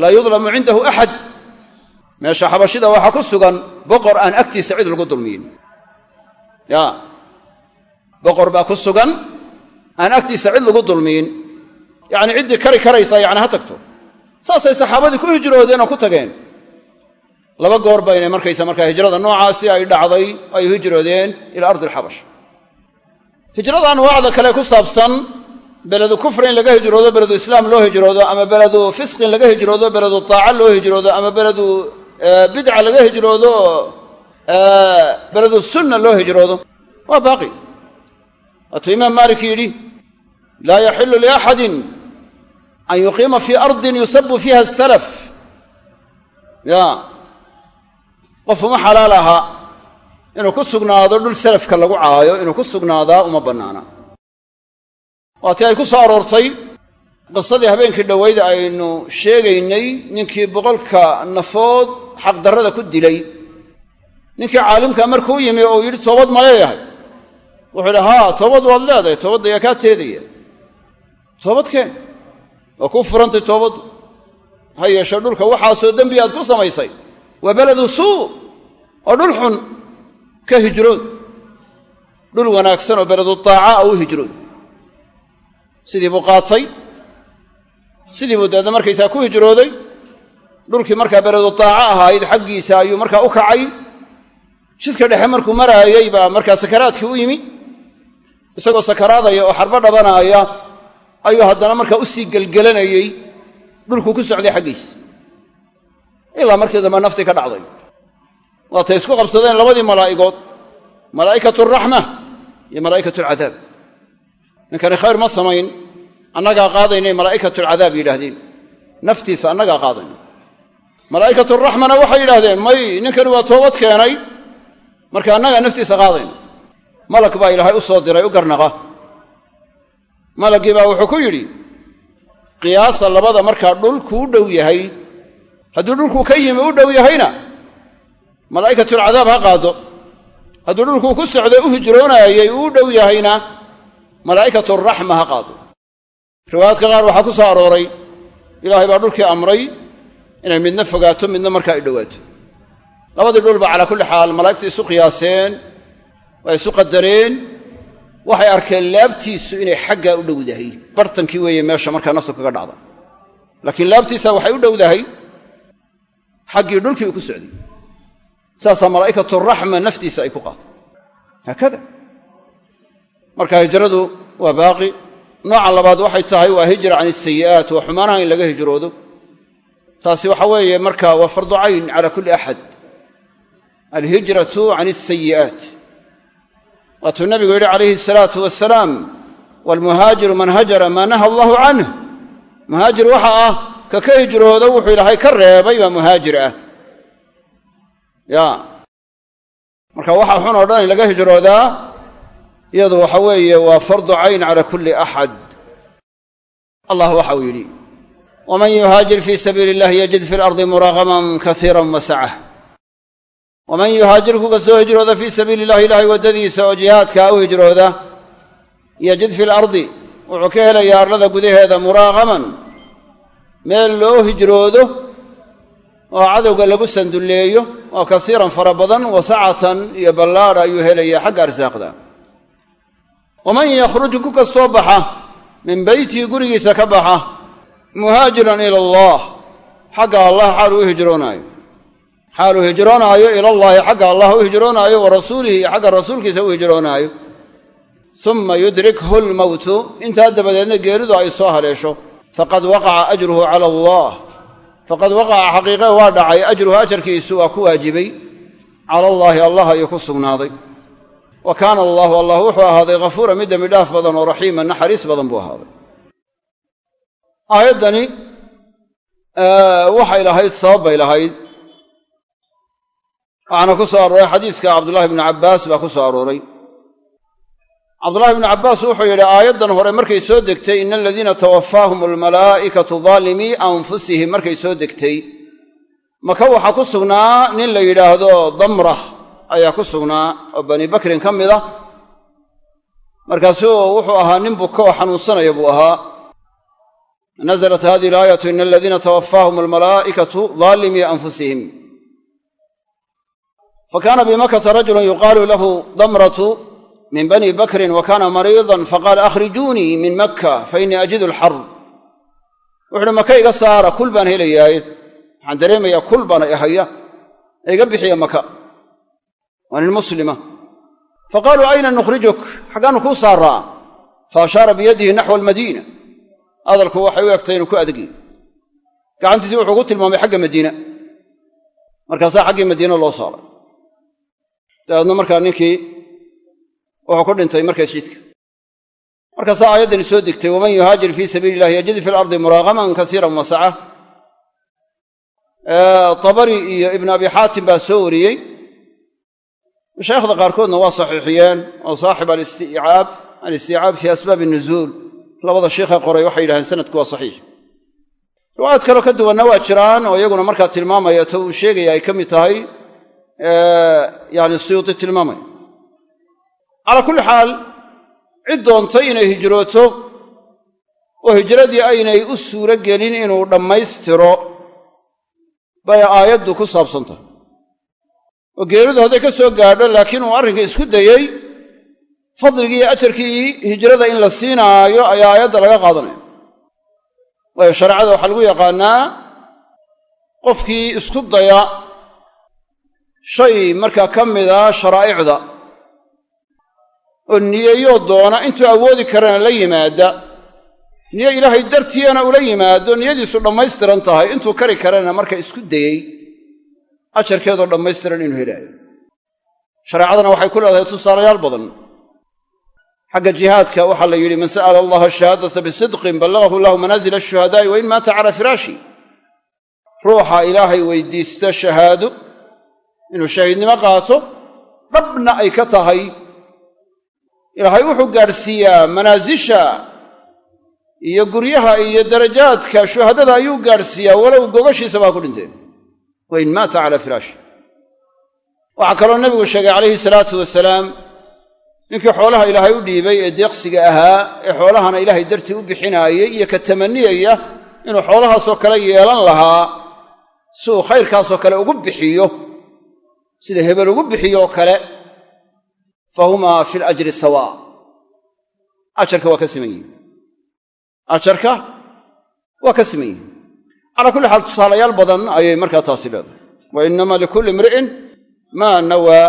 laa yudlamu cindahu axad meesha xabashida waxaa ku sugan boqor aan agtiisa cid lagu dulmiyin. Ya boqor baa ku sugan aan agtiisa cid lagu dulmiyin. Yacni ciddii kari karaysa yani ha tagto. Saasay saxaabadii ku hijroodeen oo ku tageen. Laba goor bayna markaysa markaa hijrada noocaasi ay dhacday ay hijroodeen ila ardi alxabash hijrada anwaacda kale ku saabsan beledu kufri in laga hijroodo beledu islaam loo hijroodo ama beledu fisqin laga hijroodo beledu taaca loo hijroodo ama beledu bidca laga hijroodo beledu sunna loo hijroodo waa baaqi. Waatuu imaam maalik yidhi laa yaxilu liaxadin an yuqiima fii ardin yusabu fiiha asalaf ya qof uma xalaal aha inuu ku sugnaado dhul salafka lagu caayo inuu ku sugnaadaa uma bannaana. Waatii ay ku soo aroortay. Qisadii habeenkii dhowayda aynu sheegaynay ninkii boqolka nafood xaqdarrada ku dilay. Ninkii caalimka markuu yimi oo yidhi toobad ma leeyahay. Wuxuu yidhi haa toobad waad leedahay toobadda yaa kaa teedaya. Toobad keen waa kuu furantay toobaddu ha yeeshe dhulka waxaasoo dembi aad ku samaysay. Waa beledu suu? Oo dhul xun ka hijrood. Dhul wanaagsan oo beledu taaca a u hijrood. Sidii buu qaatay. Sidii buu deedna markaysaa ku hijrooday dhulkii markaa beledu taaca ahayd xaggiisa ayuu markaa u kacay. Jidka dhexe markuu maraayey baa markaa sakaraadkii u yimi. Isagoo sakaraadaya oo xarbo dhabanaaya ayuu haddana markaa u sii gelgelanayey dhulkuu ku socday xaggiisa ilaa markii dambe naftii ka dhacday waatay isku qabsadeen labadii malaa'igood malaa'ikatu araxma iyo malaa'ikatu alcadaab ninkani khayr ma samayn annagaa qaadaynay malaa'ikatu alcadaab yidhaahdeen. Naftiisa annagaa qaadayna malaa'ikatu araxmana waxay yidhahdeen may ninkani waa toobad keenay marka annagaa naftiisa qaadayna malag baa ilaahay u soo diray u garnaqa. Malaggii baa wuxuu ku yidhi qiyaasa labada markaa dhulku u dhow yahay. Hadduu dhulkuu ka yimi u dhow yahayna malaa'ikatulcadaab ha qaado. Hadduu dhulkuu ku socday u hijroonaayey uu dhow yahayna malaa'ikaturaxma ha qaado. Riwaayaadka qaar waxaa ku soo arooray ilaahay baa dhulkii amray inay midna fogaato midna markaa ay dhowaato. Labadii dhulba calaa kulli xaal malaa'igta isu qiyaaseen waa isu qadareen waxay arkeen laabtiisu inay xaggaa u dhowdahay. Bartankii weeye meesha markaa naftu kaga dhacda. Laakiin laabtiisa waxay u dhowdahay xaggii dhulkii uu ku socday saasaa malaa'ikatu raxma naftiisa ay ku qaato haakada. Marka hijradu waa baaqi. Nooca labaad waxay tahay waa hijra can isayi'aat waa xumaanaha in laga hijroodo. Taasi waxa weeye marka waa fardu cayn cala kulli axad. Alhijratu can asayi'aat waatuu nabigu yidhi calayhi asalaatu wasalaam waalmuhaajiru man hajara maa naha allahu canh muhaajir waxa ah ka ka hijrooda wuxuu ilaahay ka reebay baa muhaajir ah ya. Marka waxa xun oo dhan in laga hijroodaa iyadu waxa weeye waa fardu cayn cala kulli axad allah waxa uu yidhi waman yuhaajir fii sabiili illahi yajid fi lardi muraaqaman kaiira wasacah waman yuhaajir kuka soo hijrooda fii sabiili illahi ilaahay waddadiisa oo jihaadkaa u hijrooda yajid fi lardi wuxuu ka helayaa arlada gudaheeda muraaqaman meel loo hijroodo oo cadowga lagu sandulleeyo oo kasiiran fara badan wasacatan iyo ballaadha ayuu helayaa xagga arsaaqda. Waman yakhruj ku kastoo baxa min beytihi gurigiisa ka baxa muhaajiran ila allah xagga allah xaaluu u hijroonaayo. Xaaluu hijroonaayo ilallaahi xagga allah u hijroonaayo wa rasuulihi iyo xagga rasuulkiisa u hijroonaayo. Summa yudrikhu lmowtu intaa dabadeedna geeridu ay soo haleesho. Faqad waqaca ajruhu cala allah faqad waqaca xaqiiqe waa dhacay ajruhu ajarkiisu waa ku waajibay. Cala allaahi allah ayuu ku sugnaaday. Wa kaana allaahu allah wuxuu ahaaday ghafuura mid dembi dhaaf badan oo raxiiman naxariis badan buu ahaaday. Aayaddani waxay lahayd sabab bay lahayd. Waxaana ku soo arooray xadiiska cabdullaahi bnu cabbaas baa ku soo arooray cabdullahi bnu cabbaas wuxuu yidhi aayaddan hore markay soo degtay ina aladiina tawaffaahum almalaa'ikatu daalimii anfusihim markay soo degtay. Maka waxaa ku sugnaa nin la yidhaahdo damrah ayaa ku sugnaa oo bani bakrin ka mid ah. Markaasuu wuxuu ahaa nin buka oo xanuunsanaya buu ahaa. Nazalat hadihi alaayatu ina aladiina tawaffaahum almalaa'ikatu daalimii anfusihim. Fakaana bimakata rajulun yuqaalu lahu damratu min bani bakrin wa kaana mariidan faqaala akhrijuunii min makka fa innii ajidu alxar wuxuuhi maka iga saara kul baan helayaaye waxaan dareemayaa kul baana ihaya ee iga bixiya maka waa nin muslima fa qaaluu ayna nukhrijuk xaggaannu kuu saaraa fa ashaara biyadihi naxwa almadiina hadalku waxay u egtay inuu ku adegi gacantiisii wuxuu ku tilmaamay xagga madiina markaasaa xaggii madiina loo saaray dabeedna markaa ninkii wuxuu ku dhintay markaas jidka markaasaa aayaddani soo degtay waman yuhaajir fii sabiili illahi yajid fi lardi muraaqaman kasiiran wasaca tabari iyo ibnu abi xaatim baa soo wariyey. Mashaayikhda qaarkoodna waa saxiixiyeen oo saaxib alistiicaab alistiicaab fii asbaabi nuzuul. Labada sheikha qoray waxay yidhahdeen sanadku waa saxiix. Riwaayad kaloo ka duwanna waa jiraan oo iyaguna markaa tilmaamaya to uu sheegaya ay ka mid tahay yani suyuuti tilmaamaya calaa kulli xaal cid doontay inay hijrooto oo hijradii aynay u suuro gelin inuu dhammaystiro bay aayaddu ku saabsan tahay oo geeridu hadday ka soo gaadho laakiin uu arrinka isku dayey fadligii iyo ajarkii hijrada in la siinaayo ayaa aayadda laga qaadanaya. Waayo shareecada waxaa lagu yaqaannaa qofkii isku daya shay markaa ka mida sharaa'icda oo niyeeyoo doona intuu awoodi karana la yimaada. Niyo ilaahay dartiiyana ula yimaado niyadiisu dhammaystiran tahay intuu kari karana marka isku dayey. Ajarkeedoo dhammaystiran inuu helaayo. Shareecadana waxay ku leedahay tusaalayaal badan. Xagga jihaadka waxaa la yidhi man sa'ala allaha shahaadata bisidqin ballagahu lahu manaazila ashuhadaa'i wa in maata calaa firaashi. Ruuxa ilaahay weydiista shahaado inuu shahiidnimo qaato dhabna ay ka tahay ilaahay wuxuu gaadhsiiyaa manaasisha iyo guryaha iyo darajaadka shuhadada ayuu gaadhsiiyaa walow gogashiisa baa ku dhinteen wa in maata calaa firaashi waxaa kaloo nebigu sheegay calayhi salaatu wasalaam ninkii xoolaha ilaahay u dhiibay ee deeqsiga ahaa ee xoolahana ilaahay dartii u bixinaayey iyo ka tamaniyaya inuu xoolahaasoo kale yeelan lahaa si uu khayrkaasoo kale ugu bixiyo sida hebel ugu bixiyoo kale fa humaa fi lajri sawaa ajarka waa ka siman yihiin ajarka waa ka siman yihiin calaa kulli xaal tusaalayaal badan ayay markaa taasi leedahay wa innama likulli imri'in maa nawaa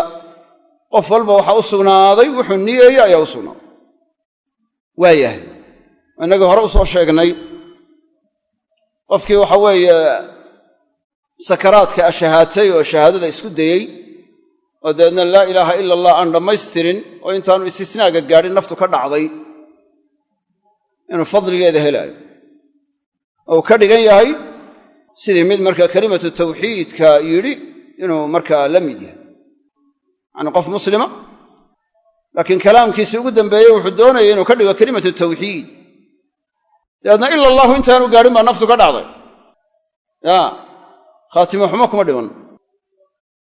qof walba waxaa u sugnaaday wuxuu niyeeyey ayaa u sugnaaday waa yahay innagii hore u soo sheegnay qofkii waxa weeye sakaraadka ashahaatay oo shahaadada isku dayey oo dabeedna laa ilaaha ila allah aan dhammaystirin oo intaanu istisnaaga gaadhin naftu ka dhacday inuu fadligeeda helaayo. Oo uu ka dhigan yahay sidii mid markaa kelimatu tawxiidka yidhi inuu markaa la mid yahay. Yacni qof muslima laakiin kalaamkiisii ugu dambeeyey wuxuu doonayay inuu ka dhigo kelimatu tawxiid. Dabeedna ila allahu intaanu gaadhin baa naftu ka dhacday. Ya khaatimo xumo kuma dhiman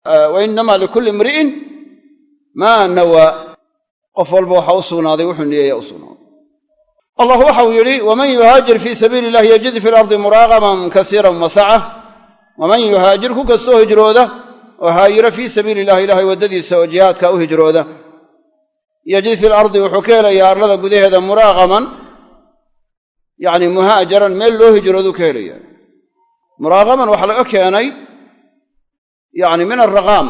wa innamaa likulli imri'in maa nawaa. Qof walba waxaa u sugnaaday wuxuu niyeeya u sugnaaday. Allah waxau yidhi waman yuhaajir fii sabiili illahi yajid fi lardi muraaqaman kasiiran wasaca. Waman yuhaajir ku kastoo hijrooda oo haayira fii sabiili illahi ilahay waddadiisa oo jihaadka u hijrooda. Yajid fi lardi wuxuu ka helayaa arlada gudaheeda muraaqaman yacni muhaajaran meel loo hijrooduu ka helaya muraaqaman yacni min alraqaam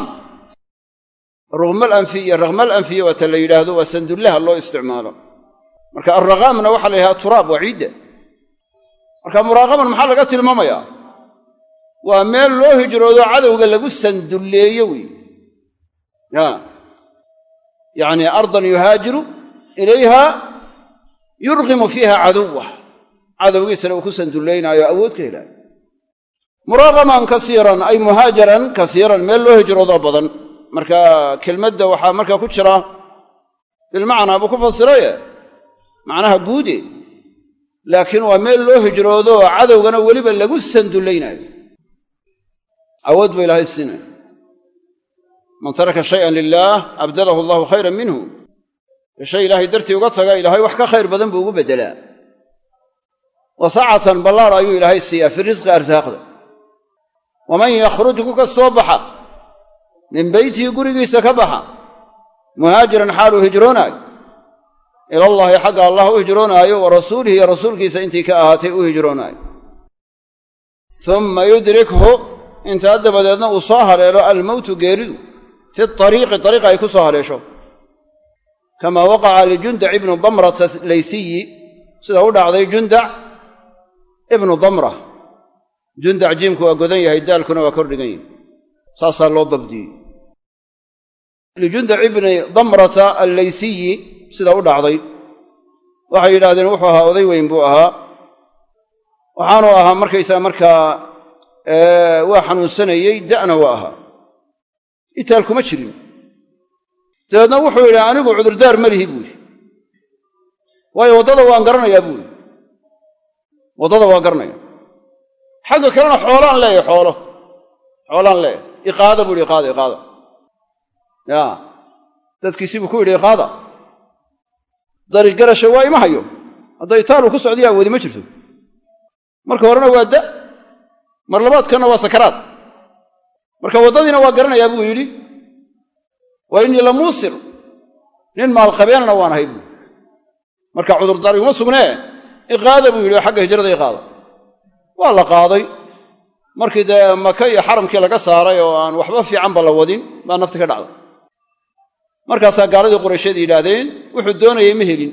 ruqmal anfiy iyo raqmal anfiya waata la yidhaahdo waa sandullaha loo isticmaalo marka alraqaamna waxaa la yidhahda turaab waa ciidda marka muraaqaman maxaa laga tilmaamayaa waa meel loo hijroodo cadowga lagu sandulleeyo wey ya yacni ardan yuhaajiru ilayha yurqimu fiiha caduwah cadowgiisana uu ku sandulleynaayo awood ka helaayo muraaqaman kasiiran ay muhaajaran kasiiran meel loo hijroodoo badan. Marka kelmadda waxaa markaa ku jira bilmacnaa buu ku fasiraye macnaha guude laakiin waa meel loo hijroodo cadowgana weliba lagu sandullaynayo awood ba ilaahay siinaya man taraka shayan lilaah abdalahu allahu khayran minhu. Shay ilaahay dartii uga taga ilaahay wax ka khayr badan buu ugu beddelaa. Wasacatan ballaar ayuu ilaahay siiyaa fi risqi arsaaqda waman yakhruj ku kastoo baxa min beytihi gurigiisa ka baxa muhaajiran xaaluu hijroonaayo ilallaahi xagga allah u hijroonaayo wa rasuulihi iyo rasuulkiisa intii ka ahaatay u hijroonaayo umma yudrikhu intaa dabadeedna uu soo haleelo almowtu geeridu fi ariiqi ariiqa ay ku soo haleesho kamaa waqaca lijundac ibnu damrata laysiyi sida u dhacday jundac ibnu damra jundac jiimku waa godan yahay daalkuna waa kor dhigan yahay. Saasaa loo dabdiyey lijundac ibni damrata allaysiyi sida u dhacday. Waxay yidhahdeen wuxuu ahaa oday weyn buu ahaa. Waxaanu ahaa markaysaa markaa waa xanuunsanayey da'na waa ahaa. Itaal kuma jirin. Dabeedna wuxuu yidhi anigu cudurdaar ma lihi buu yidhi. Waayo waddada waan garanayaa buu yidhi. Waddada waan garanaya xagga kalena xoolaan leeyahy xoolo. Xoolaan leeyahay. Iqaada buu yidhi iqaada iqaada. Ya. Dadkiisii buu ku yidhi iqaada. Darigarasha waa ima hayo. Hadda itaalu ku socdayaa awoodi ma jirto. Marka horena waa da. Mar labaadkanna waa sakaraad. Marka waddadiina waa garanayaa buu yidhi. Wa innii la muusir. Nin maalqabeenna waan ahay buui marka cudurdaar iguma sugnee. Iqaada buu yidhi xagga hijrada iqaada waa la qaaday. Markii dee maka iyo xaramkii laga saaray oo aan waxba fiicanba la wadin baa nafti ka dhacday. Markaasaa gaaladii quraysheed yidhaahdeen wuxuu doonayay ma helin.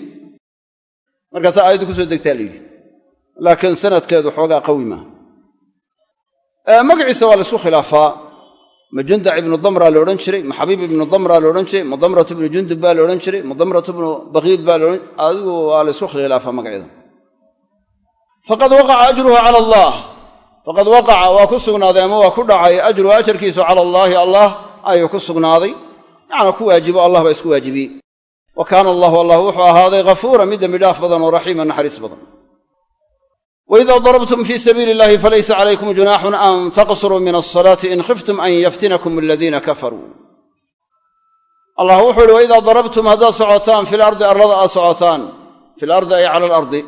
Markaasaa aayaddu ku soo degtaa la yidhi. Laakiin sanadkeedu xoogaa qawi maaha. Magaciisa waa laysku khilaafaa. Ma jundac ibnu damra la odhan jiray ma xabiib ibnu damra la odhan jiray ma damratu ibnu jundub baa la odhan jiray ma damratu ibnu bakiid baa laodhan adigu waa laysku khilaafaa magacyada faqad waqaca ajruhu cala allaah faqad waqaca waa ku sugnaaday ama waa ku dhacay ajruhu ajarkiisu cala allaahi allah ayuu ku sugnaaday. Yacnaa ku waajibo allah baa isku waajibiyey wa kaana allahu allah wuxuu ahaaday ghafuuran mid dembi badan oo raxiiman naxariis badan. Waidaa darabtum fii sabiili illahi falaysa calaykum junaaxun an taqsuruu min alsalaati in khiftum an yaftinakum aladiina kafaruu. Allah wuxuu ihi waidaa darabtum haddaad socotaan fil ardi arlada aad socotaan. Fil ardi ay cala alardi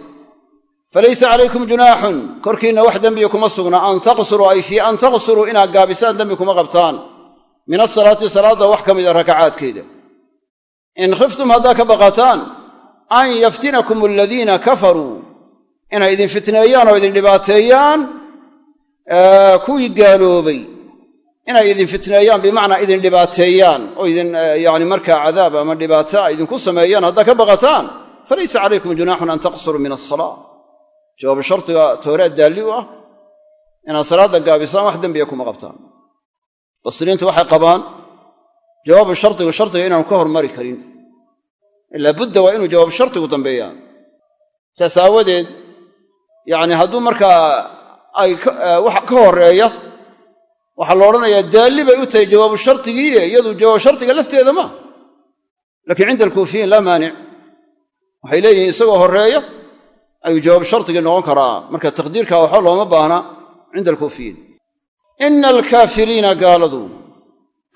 falaysa calaykum junaaxun korkiinna wax dembiya kuma sugna an taqsuruu ay fii an taqsuruu inaad gaabisaan dembi kuma qabtaan min asalaati salaadda wax ka mida rakacaadkeeda in khiftum haddaa ka baqataan an yaftinakum aladiina kafaruu inay idin fitneeyaan oo idin dhibaateeyaan kuwii gaaloobay inay idin fitneeyaan bimacnaa idin dhibaateeyaan oo idin yani markaa cadaab ama dhibaato a idinku sameeyaan haddaa ka baqataan falaysa calaykum junaaxun an taqsuruu min asalaa jawaabu shardiga tooraad daalli u ah inaad salaadda gaabisaan wax dembiya kuma qabtaan. Basriintu waxay qabaan jawaabu shardigu shardiga inaanu ka hormari karin. Ilaa waa inuu jawaabu shardigu dambeeyaan. Saas aawadeed yacni hadduu markaa ay wax ka horreeya waxaa la odhanayaa daalli bay u tahay jawaabu shardigiiye iyadu jawaabu shardiga lafteeda ma. Laakiin cinda alkuufiyiin laa maanic waxay leeyihiin isagoo horreeya ayuu jawaabu shardigii noqon karaa. Marka taqdiirkaa waxba looma baahna cinda alkuufiyiin. Ina alkaafiriina gaaladu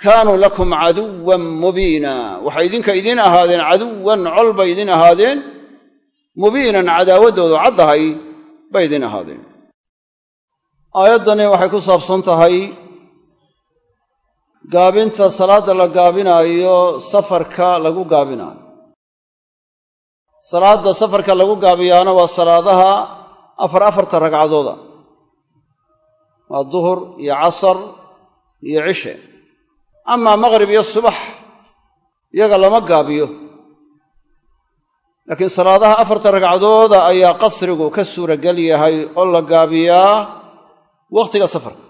kaanuu lakum caduwan mubiina. Waxay idinka idiin ahaadeen caduwan col bay idiin ahaadeen mubiinan cadaawaddoodu caddahay bay idiin ahaadeen. Aayaddani waxay ku saabsan tahay gaabinta salaadda la gaabinaayo safarka lagu gaabinaayo salaadda safarka lagu gaabiyaana waa salaadaha afar afarta ragcadooda. Waa duhur iyo casar iyo cishe. Amaa maqrib iyo subax iyaga lama gaabiyo. Laakiin salaadaha afarta ragcadooda ayaa qasrigu ka suuragel yahay oo la gaabiyaa wakhtiga safarka.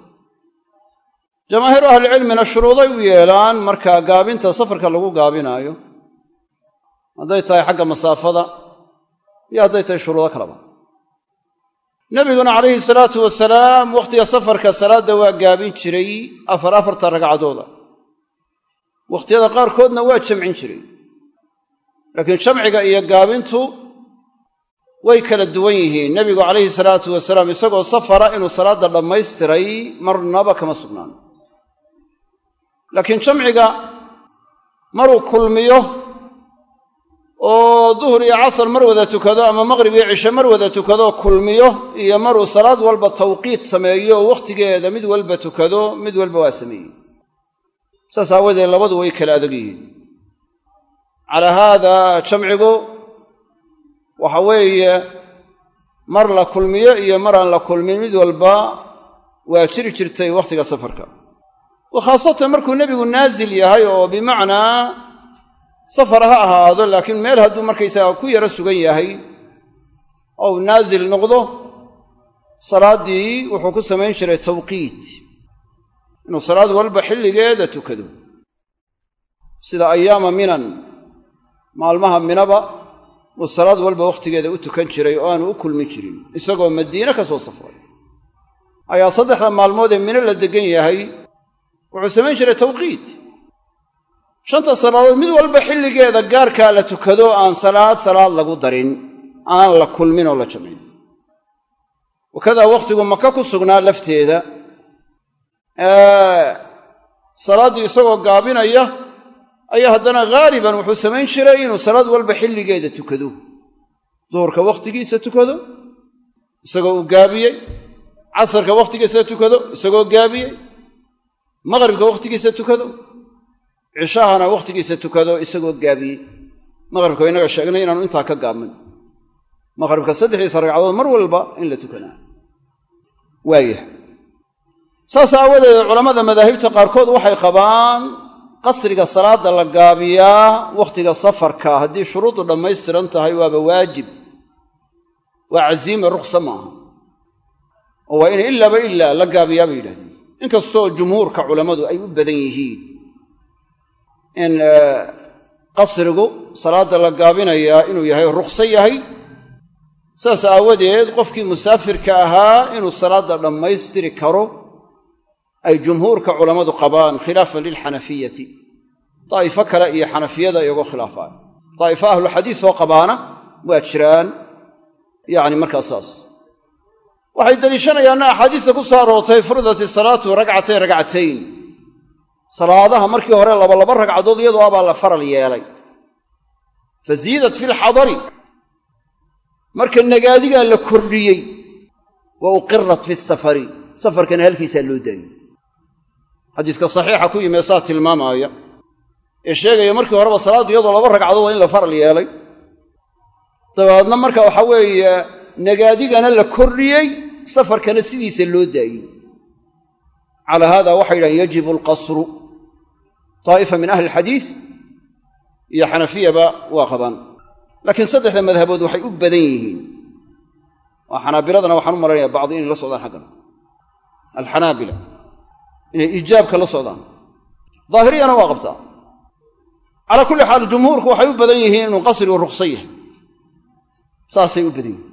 Jamaahiiru ahlicilmina shuruuday u yeelaan markaa gaabinta safarka lagu gaabinaayo hadday tahay xagga masaafada iyo hadday tahay shuruudo kaleba nebiguna calayhi salaatu wasalaam wakhtiga safarka salaadda waa gaabin jiray afar afarta ragcadooda. Wakhtiyada qaarkoodna waa jamcin jiray. Laakiin jamciga iyo gaabintu way kala duwan yihiin. Nebigu calayhi salaatu wasalaam isagoo safara inuu salaadda dhammaystiray marnaba kama sugnaan. Laakiin jamciga maruu kulmiyo oo duhur iyo casar mar wada tukado ama maqrib iyo cishe mar wada tukado kulmiyo iyo maruu salaad walba tawqiit sameeyo oo wakhtigeeda mid walba tukado mid walba waa sameeyey. Saas aawadeed labadu way kala adag yihiin. Calaa haada jamcigu waxa weeye mar la kulmiyo iyo mar aan la kulmin mid walba waa jiri jirtay wakhtiga safarka. Wa khaasatan markuu nebigu naasil yahay oo bimacnaa safar ha ahaado laakiin meel hadduu markaysaga ku yaro sugan yahay oo uu naasil noqdo salaaddii wuxuu ku samayn jiray tawqiit. Inuu salaad walba xilligeeda tukado. Sida ayaama minan maalmaha minaba uu salaad walba wakhtigeeda u tukan jiray oo aanu u kulmin jirin isagoo madiine ka soo safray. Ayaa saddexda maalmood ee mino la deggan yahay wuxuu samayn jiray tawqiit shanta salaadood mid walba xilligeeda gaarkaa la tukado aan salaad salaad lagu darin aan la kulmin oo la jamcin wakadaa wakhtigu maka ku sugnaa lafteeda salaaddii isagoo gaabinaya ayaa haddana haaliban wuxuu samayn jiray inuu salaad walba xilligeeda tukado. Duhurka wakhtigiisa tukado isagoo uu gaabiyey. Casarka wakhtigiisa tukado isagoo gaabiyey. Maqribka wakhtigiisa tukado cishahana wakhtigiisa tukado isagoo gaabiyey maqribka wa inaga sheegnay inaanu intaa ka gaabmin. Maqribka saddexdiisa ragcadood mar walba in la tukanaa. Waayah saas aawadeed culammada madaahibta qaarkood waxay qabaan qasriga salaadda la gaabiyaa wakhtiga safarka. Haddii shuruuddu dhammaystiran tahay waaba waajib. Waa casiime ruksa maaha oo waa inay ilaaba ilaa la gaabiyaa bay yidhahdeen. Inkastoo jumhuurka culammadu ay u badan yihiin in qasrigu salaadda la gaabinayaa inuu yahay rukso yahay. Saas aawadeed qofkii musaafirka ahaa inuu salaadda dhammaystiri karo ay jumhuurka culammadu qabaan khilaafan lilxanafiyati daa'ifo kale iyo xanafiyada iyagoo khilaafaan. Daa'ifo ahluxadiisoo qabaana waa jiraan yacni markaa saas. Waxay deliishanayaanna axaadiista ku soo aroortay furidat isalaatu ragcatayn ragcatayn salaadaha markii hore labalaba ragcadood iyadoo abaa la faral yeelay. Fa ziidat fi lxadari marka nagaadigaa la kordhiyey wa uqirat fi safari. Safarkana halkiisaa loo daayey. Xadiiska saxiixa ku yimee saa tilmaamaaya ee sheegaya markii horeba salaaddu iyadoo laba ragcadood in la faral yeelay. Dabeedna marka waxaa weeye nagaadigana la kordhiyey safarkana sidiisa loo daayey calaa haada waxay yidhahan yajibu alqasru daa'ifa min ahli ilxadiis iyo xanafiyaba waa qabaan laakiin saddexda madhabood waxay u badan yihiin waa xanaabiladana waxaan u malaynayaa bacdi inay la socdaan xaggana alxanaabila inay iijaabka la socdaan daahiriyana waa qabtaa calaa kulli xaal jumhuurku waxay u badan yihiin inuu qasrigu rukso yahay saasay u badan yihiin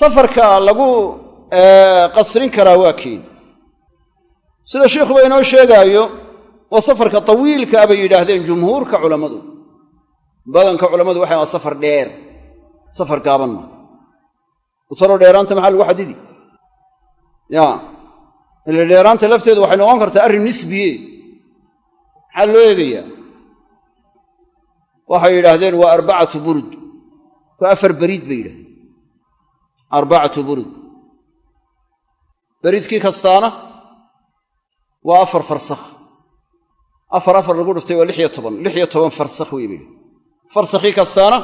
safarka lagu qasrin karaa waa keen sida sheikhuba inoo sheegaayo waa safarka tawiilkaa bay yidhaahdeen jumhuurka culammadu badanka culammadu waxay waa safar dheer safar gaaban. Ma utalo dheeraanta maxaa lagu xadidi? Ya ile dheeraanta lafteedu waxay noqon kartaa arrin nisbiye. Maxaa loo eegayaa? Waxay yidhaahdeen waa arbacatu burud. Waa afar beriid bay yidhahdeen arbacatu burud. Beriidkii kastaana waa afar farsakh. Afar afar lagu dhuftay waa lix iyo toban. Lix iyo toban farsakh wey bay farsakhii kastaana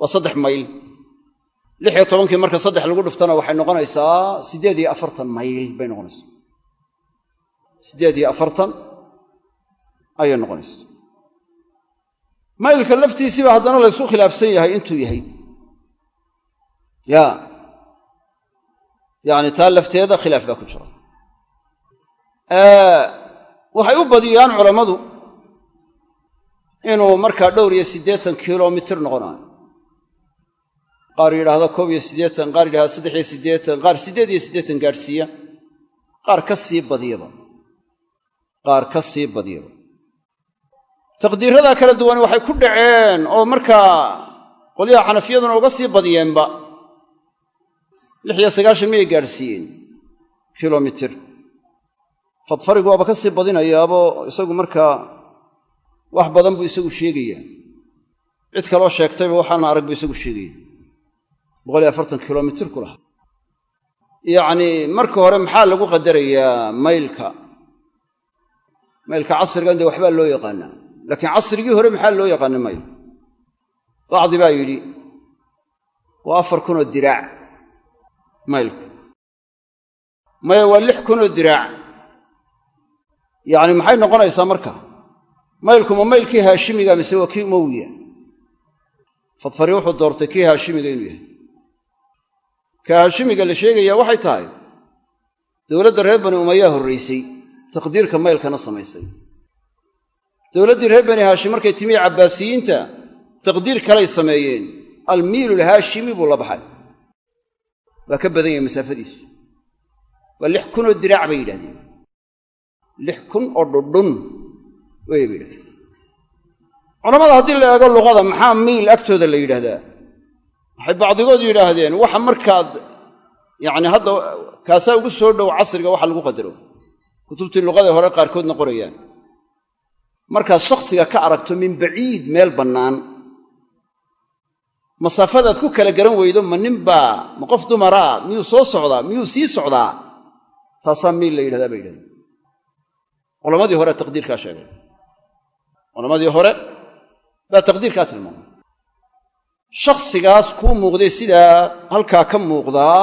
waa saddex mayl. Lix iyo tobankii marka saddex lagu dhuftana waxay noqonaysaa siddeed iyo afartan mayl bay noqonaysaa. Siddeed iyo afartan ayay noqonaysaa. Maylka laftiisiiba haddana laysku khilaafsan yahay intuu yahay. Ya yacni taa lafteeda khilaaf baa ku jira waxay u badiyaan culammadu inuu markaa dhowr iyo siddeetan kilomitir noqonayo qaar yidhaahda koob iyo siddeetan qaar yidhahda saddex iyo siddeetan qaar siddeed iyo siddeetan gaadhsiiya. Qaar ka sii badiyaba. Qaar ka sii badiyaba. Taqdiiradaa kala duwani waxay ku dhaceen oo markaa qolyaha xanafiyaduna uga sii badiyeenba lix iyo sagaashan miyay gaadhsiiyeen kilomitir fadfarigu waaba ka sii badinayaabo isagu markaa wax badan buu isagu sheegayaa cid kaloo sheegtayba waxaana arag buu isagu sheegaya. Boqol iyo afartan kilomitir ku yacnii marka hore maxaa lagu qadarayaa maylka? Maylka casrigan dee waxbaa loo yaqaanaa. Laakiin casrigii hore maxaa loo yaqaana mayl? Bacdi baa yidhi waa afar kunoo diraac maylku. Maya waa lix kunoo diraac yacni maxay noqonaysaa marka? Maylku ma maylkii haashimiga mise waa kii umowiya fadfari wuxuu doortay kii haashimiga inuu yahay. Ka haashimiga la sheegayaa waxay tahay dowladda reer bani umayaa horraysay taqdiirka maylkana samaysay. Dowladdii reer bani haashim markay timi cabbaasiyiinta taqdiir kalay sameeyeen almiilu alhaashimi buu la baxay. Waa ka badan yahay masaafadiisu waa lix kunoo diraac bay yidhahdeen lix kun oo dhudhun wey bay yidhahdeen culammada haddii la eego luqada maxaa miil agtooda la yidhaahdaa? Waxay bacdigood yidhaahdeen waxa markaad yacni hadda kaasaa ugu soo dhow casriga waxa lagu qadaro. Kutubtii luqadii hore qaarkoodna qorayaan. Markaad shakhsiga ka aragto min baciid meel bannaan. Masaafadaad ku kala garan weydo ma ninbaa ma qof dumaraa miyuu soo socdaa miyuu sii socdaa? Taasaa miil la yidhahdaa bay yidhahdeen culammadii hore taqdiirkaa sheegay. Culammadii hore baa taqdiirkaa tilmaamay. Shakhsigaas kuu muuqday sidaa halkaa ka muuqdaa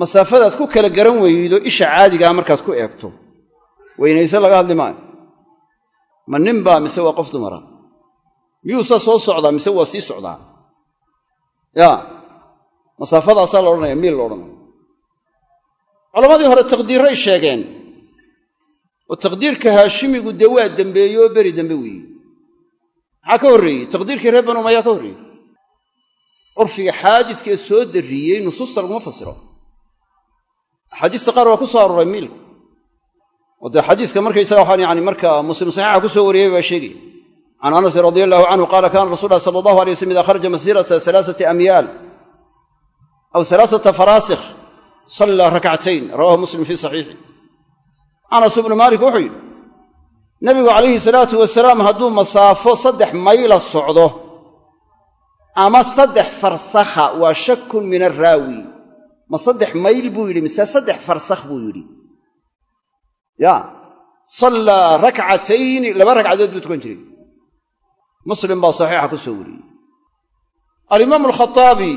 masaafadaad ku kala garan weydo isha caadigaa markaad ku eegto. Weynayse laga hadli maayo. Ma ninbaa mise waa qof dumara miyuusa soo socdaa mise waa sii socdaa? Yaa masaafadaasaa la odhanaya miil la odhanaya. Culammadii hore taqdiirray sheegeen oo taqdiirka haashimigu dee waa dembeeye oo beri dambe weeye. Maxaa ka horreeyey? Taqdiirkii reer banu umayaa ka horreeyey. Curfiga xaadiska ee soo darriyey nusuusta laguma fasiro. Axaadiista qaar waa ku soo arooray miilku oo dee xadiiska markaysaga waxaan yani marka muslim saxiixa ku soo wariyey baa sheegaya can anasin radia allahu canhu qaala kaana rasul lahi sala allahu alay waslam ida kharaja masiirata alaasati amyaal aw alaasata faraasikh sallaa rakcatayn rawahu muslim fii saxiixi anas ibnu maalik wuxuu yidhi nebigu calayhi salaatu wasalaam hadduu masaafo saddex mayla socdo ama saddex farsakha waa shakun min arraawi. Ma saddex mayl buu yidhi mise saddex farsakh buu yidhi? Ya. Sallaa rakcatayni laba ragcadood buu tukan jiray. Muslim baa saxiixa ku soo wariyey. Alimaamu alkhataabi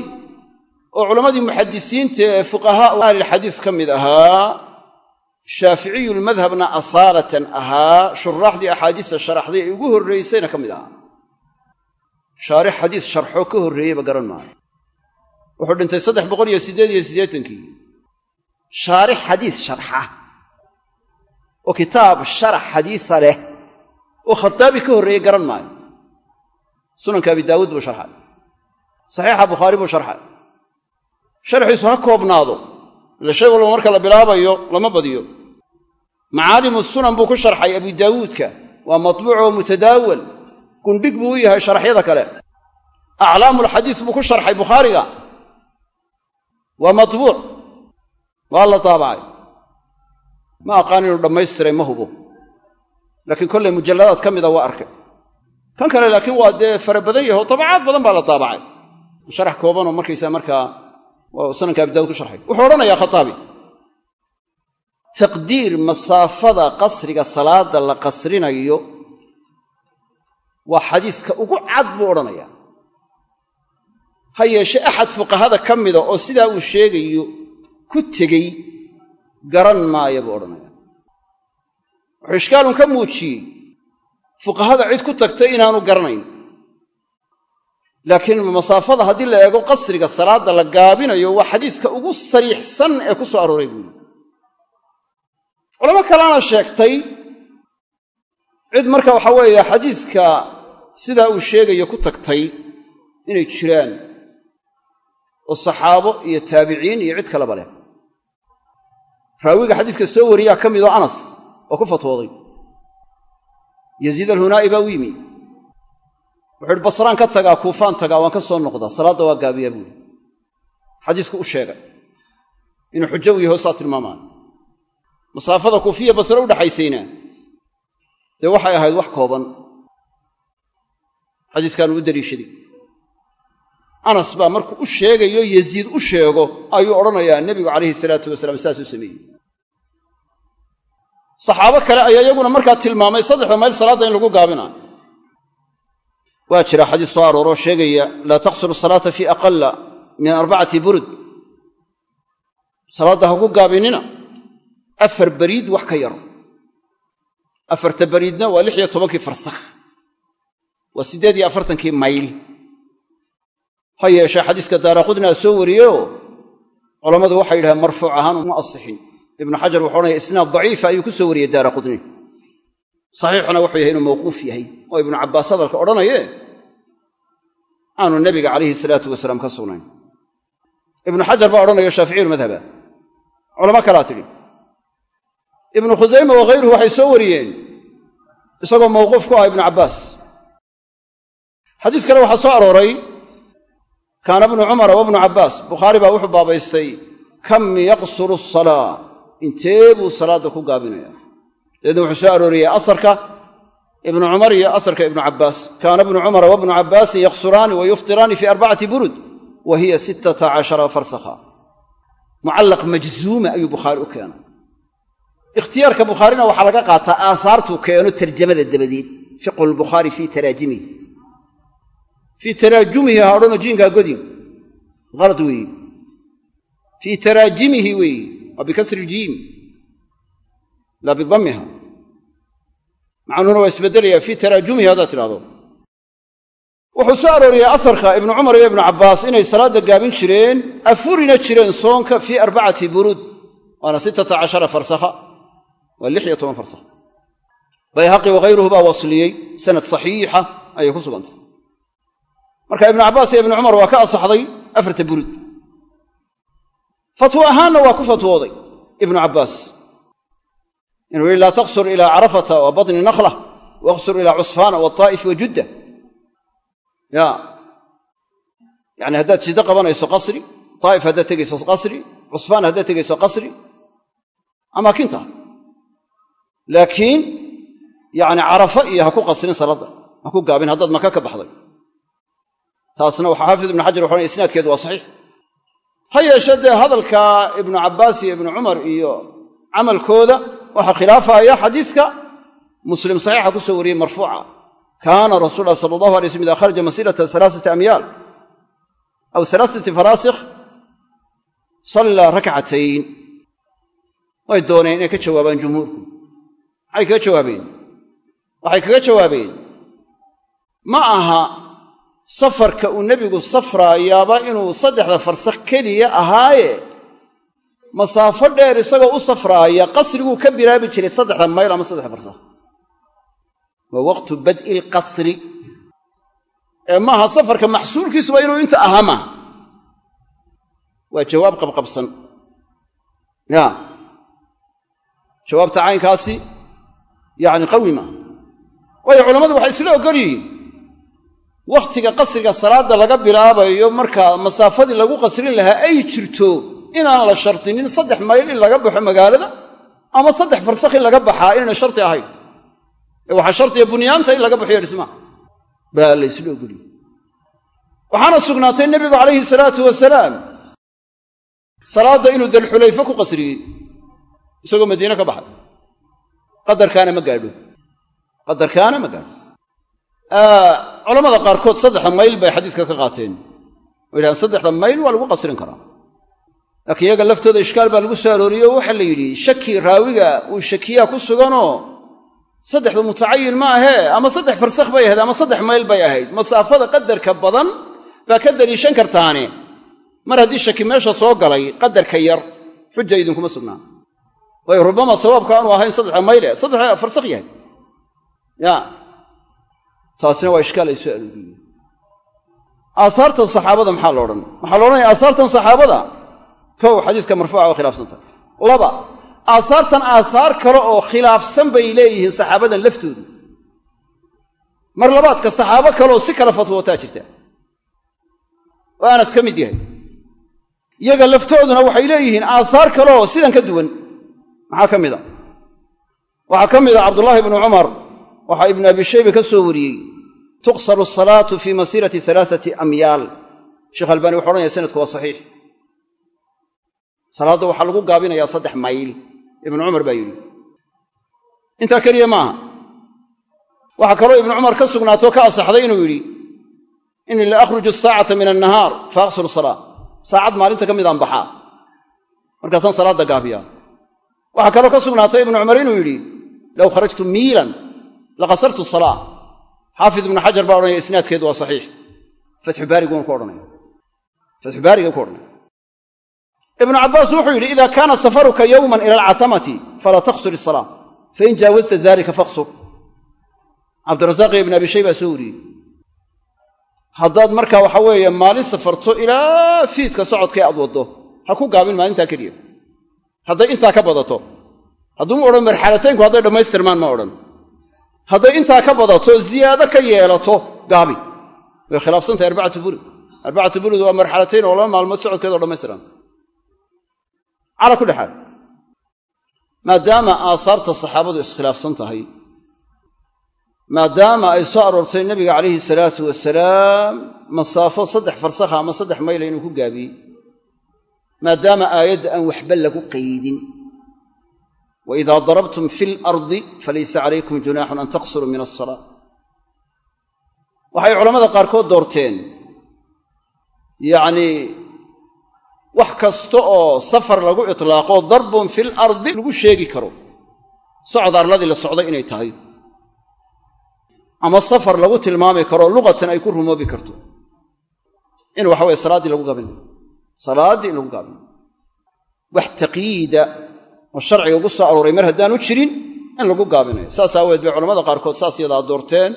oo culammadii muxadisiinta ee fuqahaau ahlilxadiis ka mid ahaa shaaficiyulmadhabna asaalatan ahaa shuraaxdii axaadiista sharaxday ee ugu horraysayna ka mid ahaa shaarix xadiis sharxoo ka horreeyeyba garan maayo. Wuxuu dhintay saddex boqol iyo siddeed iyo siddeetankii. Shaarix xadiis sharxa. Oo kitaab sharax xadiisa leh. Oo khataabi ka horreeyey garan maayo. Sunanka abi daawuud buu sharxay. Saxiixa bukhaari buu sharxay. Sharxiisu ha koobnaado ila shay walba marka la bilaabayo lama badiyo. Macaalimu sunan buu ku sharxay abi daawuudka. Waa matbuuc oo mutadaawal. Gundhig buu u yahay sharaxyada kale. Aclaamulxadiis buu ku sharxay bukhaariga. Waa matbuuc. Waa la taabacay. Ma aqaan inuu dhammaystiray ma hubo. Laakiin kollay mujalladaad ka mida waa arkay. Kan kale laakiin waa dee fara badan yaho tabacaad badan baa la taabacay. Sharax koobanoo markaysaa markaa sananka abi daawud ku sharxay. Wuxuu odhanayaa khataabi taqdiir masaafada qasriga salaada la qasrinayo waa xadiiska ugu cad buu odhanayaa. Ha yeeshe axad fuqahada ka mida oo sidaa uu sheegayo ku tegey garan maaya buu odhanaya wuxuu ishkaalun ka muujiyey fuqahada cid ku tagtay inaanu garanayn laakiin masaafada haddii la eego qasriga salaadda la gaabinayo waa xadiiska ugu sariixsan ee ku soo arooray buuli culamo kalena sheegtay cid marka waxa weeye xadiiska sidaa uu sheegayo ku tagtay inay jiraan oo saxaabo iyo taabiciin iyo cid kaleba leh. Raawiga xadiiska soo wariyaa ka midoo anas oo ku fatwooday. Yaziid alhunaa'i baa u yimi wuxu uhi basraan ka tagaa kuufaan tagaa waan ka soo noqdaa. Salaadda waa gaabiyaa buuri xadiisku u sheegay. Inuu xujo u yaho saa tilmaamaan. Masaafada kuufiya basre udhaxaysayna dee waxay ahayd wax kooban. Xadiiskaanu u daliishaday anas baa markuu u sheegayo yaziid u sheego ayuu odhanayaa nebigu calayhi salaatu wasalaam saasuu sameeyey. Saxaabo kale ayaa iyaguna markaa tilmaamay saddexda mayl salaadda in lagu gaabinaayo waa jira xadiis soo arooroo sheegaya laa taqsuru salaata fii aqala min arbacati burud. Salaadda ha ku gaabinina afar bariid wax ka yaro. Afarta bariidna waa lix iyo tobankii farsakh. Waa siddeed iyo afartankii mayl. Ha yeeshee xadiiska daaraqudnaa soo wariyeyoo culammadu waxay yidhahdeen marfuuc ahaan uma asixin. Ibnu xajar wuxuu odhanaya isnaad daciifa ayuu ku soo wariyey daara qudni saxiixuna wuxuu yahay inuu mawquuf yahay. Oo ibnu cabbaas hadalka odhanaye aanu nebiga calayhi salaatu wasalaam ka sugnayn. Ibnu xajar baa odhanaya shaaficiyul madhaba. Culamo kalaa tidhi ibnu khusayma wakhayruhu waxay soo wariyeen isagoo mawquuf ku ah ibnu cabbaas. Xadiis kale waxaa soo arooray kaana bnu cumara wabnu cabbaas. Bukhaari baa wuxuu baabaystay kam yaqsuru asalaa intee buu salaadda ku gaabinaya dabeedna wuxuu soo arooriyey asarka ibnu cumar iyo asarka ibnu cabbaas. Kaana bnu cumara wabnu cabbaasin yaqsuraani wa yuftiraani fii arbacati burud wa hiya sittata cashara farsakha. Mucallaq majzuuma ayuu bukhaari u keenay. Ikhtiyaarka bukhaarina waxaa laga qaataa aahaartuu keeno tarjamada dabadeed. Fiqhu lbukhaari fii taraajimihi fii taraajumihi ha odhano jiinkaa godin. Alad weeye fii taraajimihi weeye waa bikasri iljiim laa bidammiha. Macnuhuna waa isbeddelaya fii taraajumihi haddaad tidhahdo wuxuu soo arooriyey asarka ibnu cumar iyo ibnu cabbaas inay salaadda gaabin jireen afurina jireen soonka fii arbacati buruud waana sittata cashara farsakha waa lix iyo toban farsakh bayhaqi wakhayruhu baa wasliyey sanad saxiixa ayay ku sugantay. Marka ibnu cabbaas iyo ibnu cumar waa ka asaxday afarta buruud. Fatwo ahaanna waa ku fatwooday ibnu cabbaas inuu yihi laa taqsur ilaa carafata wa batni nakhla waqsur ilaa cusfaana waطaa'if wa judda. Ya. Yani haddaad jiddo qabanayso qasri taa'if haddaad tegayso qasri cusfaan haddaad tegayso qasri amaakinta laakiin yani carafa iyo ha ku qasrin salaadda ha ku gaabin haddaad maka ka baxday. Taasna waxaa xaafid ibnu xajar waxu isnaadkeedu waa saxiix. Ha yeeshe dee hadalka ibnu cabbaas iyo ibnu cumar iyo camalkooda waxaa khilaafaya xadiiska muslim saxiixa ku soo wariyey marfuuca. Kaana rasul lah sala allahu alay slm ida kharaja masiirata alaasati amyaal aw alaasati faraasikh sallaa rakcatayn way dooneen inay ka jawaabaan jumhuurku. Maxay kaga jawaabeen. Waxay kaga jawaabeen. Ma aha safarka uu nebigu safraayaaba inuu saddexda farsakh keliya ahaaye masaafo dheer isagoo u safraaya qasriguu ka bilaabi jiray saddexda mayl ama saddexda farsakh waa waqtu bad'i lqasri ee maaha safarka maxsuulkiisuba inuu inta ahaa maaha waa jawaab qabqabsan. Ya jawaabta caynkaasi yacni qawi maaha waayo culammadu waxay isla ogol yihiin. Wakhtiga qasriga salaadda laga bilaabayo markaa masaafadii lagu qasrin lahaa ay jirto inaan la shardinin saddex mayl in laga baxo magaalada ama saddex farsakh in laga baxaa inayna sharti ahayn. Ee waxaa shardiga bunyaanta in laga baxiyo dhismaha baa la ysla waxaana sugnaatay nebigu calayhi salaatu wasalaam salaadda inuu dalxulayfe ku qasriyey isagoo madiine ka baxay. Qadarkaana ma gaadho. Qadarkaana ma gaadho. Culamada qaarkood saddexda mayl bay xadiiska ka qaateen. Oo yidhahdeen saddexda mayl waa lagu qasrin karaa laakiin iyaga laftooda ishkaal baa lagu soo arooriyey oo waxaa la yidhi shaki raawiga uu shakiyaa ku suganoo saddexdu mutacayin ma ahee ama saddex farsakh bay ahayd ama saddex mayl bay ahayd. Masaafada qadarka badan baa ka daliishan kartaane. Mar haddii shaki meesha soo galay qadarka yar xuja idinkuma sugnaan waayo rubama sawaabka aanu ahayn saddexa mayle saddexa farsak yahay. Ya taasina waa ishkaal ay soo arooriyeen aasaartan saxaabada maxaa la odhan? Waxaa la odhanaya? Aasaartan saxaabada kow xadiiska marfuuca oo khilaafsanta laba aasaartan aasaar kale oo khilaafsan bay leeyihiin saxaabadan laftoodu. Mar labaadka saxaabo kaleoo si kale fatwootaa jirta. Oo anas ka mid yahay. Iyaga laftooduna waxay leeyihiin aasaar kale oo sidan ka duwan. Maxaa ka mid a? Waxaa ka mid a cabdullaahi ibnu cumar waxaa ibnu abi shayba ka soo wariyey. Tuqsaru asalaatu fii masiirati alaaati amyaal. Sheekh albaani wuxu odhanaya sanadku waa saxiix salaadda waxaa lagu gaabinayaa saddex mayl. Ibnu cumar baa yidhi intaa keliya maaha. Waxaa kaloo ibnu cumar ka sugnaatoo ka asaxday inuu yidhi innii la akhruju asaacata min annahaar fa aqsuru salaa saacad maalinta ka midaan baxaa. Markaasaan salaadda gaabiyaa. Waxaa kaloo ka sugnaatay ibnu cumar inuu yidhi low kharajtu miilan laqasartu salaa xaafid ibnu xajar baa odhanaya isnaadkeedu waa saxiix. Fatxubaariguuna ku odhanaya. Fatxubaariga ku odhanaya ibnu cabbaas wuxuu yidhi ida kaana safaruka yowman ila alcatamati falaa taqsur isalaa fain jaawazta dalika faqsur. Cabdirasaaq ibn abi shay baa soo wariyey. Haddaad markaa waxa weeye maalin safarto ilaa fiidka socodkae aad waddo ha ku gaabin maalintaa keliya. Hadday intaa ka badato hadduu odhan marxalataynku hadday dhammaystirmaan ma odhan. Hadday intaa ka badato ziyaado ka yeelato gaabi. Way khilaafsantahay arbacatu burud arbacatu burud waa marxalatayn oo laba maalmood socodkeedoo dhammaystiran calaa kulli xaal. Maadaama aasaarta saxaabadu iskhilaafsan tahay maadaama ay soo aroortay nebiga calayhi salaatu wasalaam masaafo saddex farsakha ama saddex mayla inuu ku gaabiyey maadaama aayadda aan waxba lagu qaydin. Wa idaa darabtum fi lardi falaysa calaykum junaaxun an taqsuruu min asalaa waxay culammada qaarkood doorteen yacnii wax kasta oo safar lagu itlaaqo darbun fil ardi lagu sheegi karo. Socod arladii la socday inay tahay. Ama safar lagu tilmaami karo luqatan ay ku rumoobi karto. In waxa weye salaaddii lagu gaabinayo salaaddii lagu gaabinayo wax taqyiida oo sharciga ugu soo arooray mar haddaanu jirin in lagu gaabinayo saas aaweed bay culamada qaarkood saas yadaa doorteen.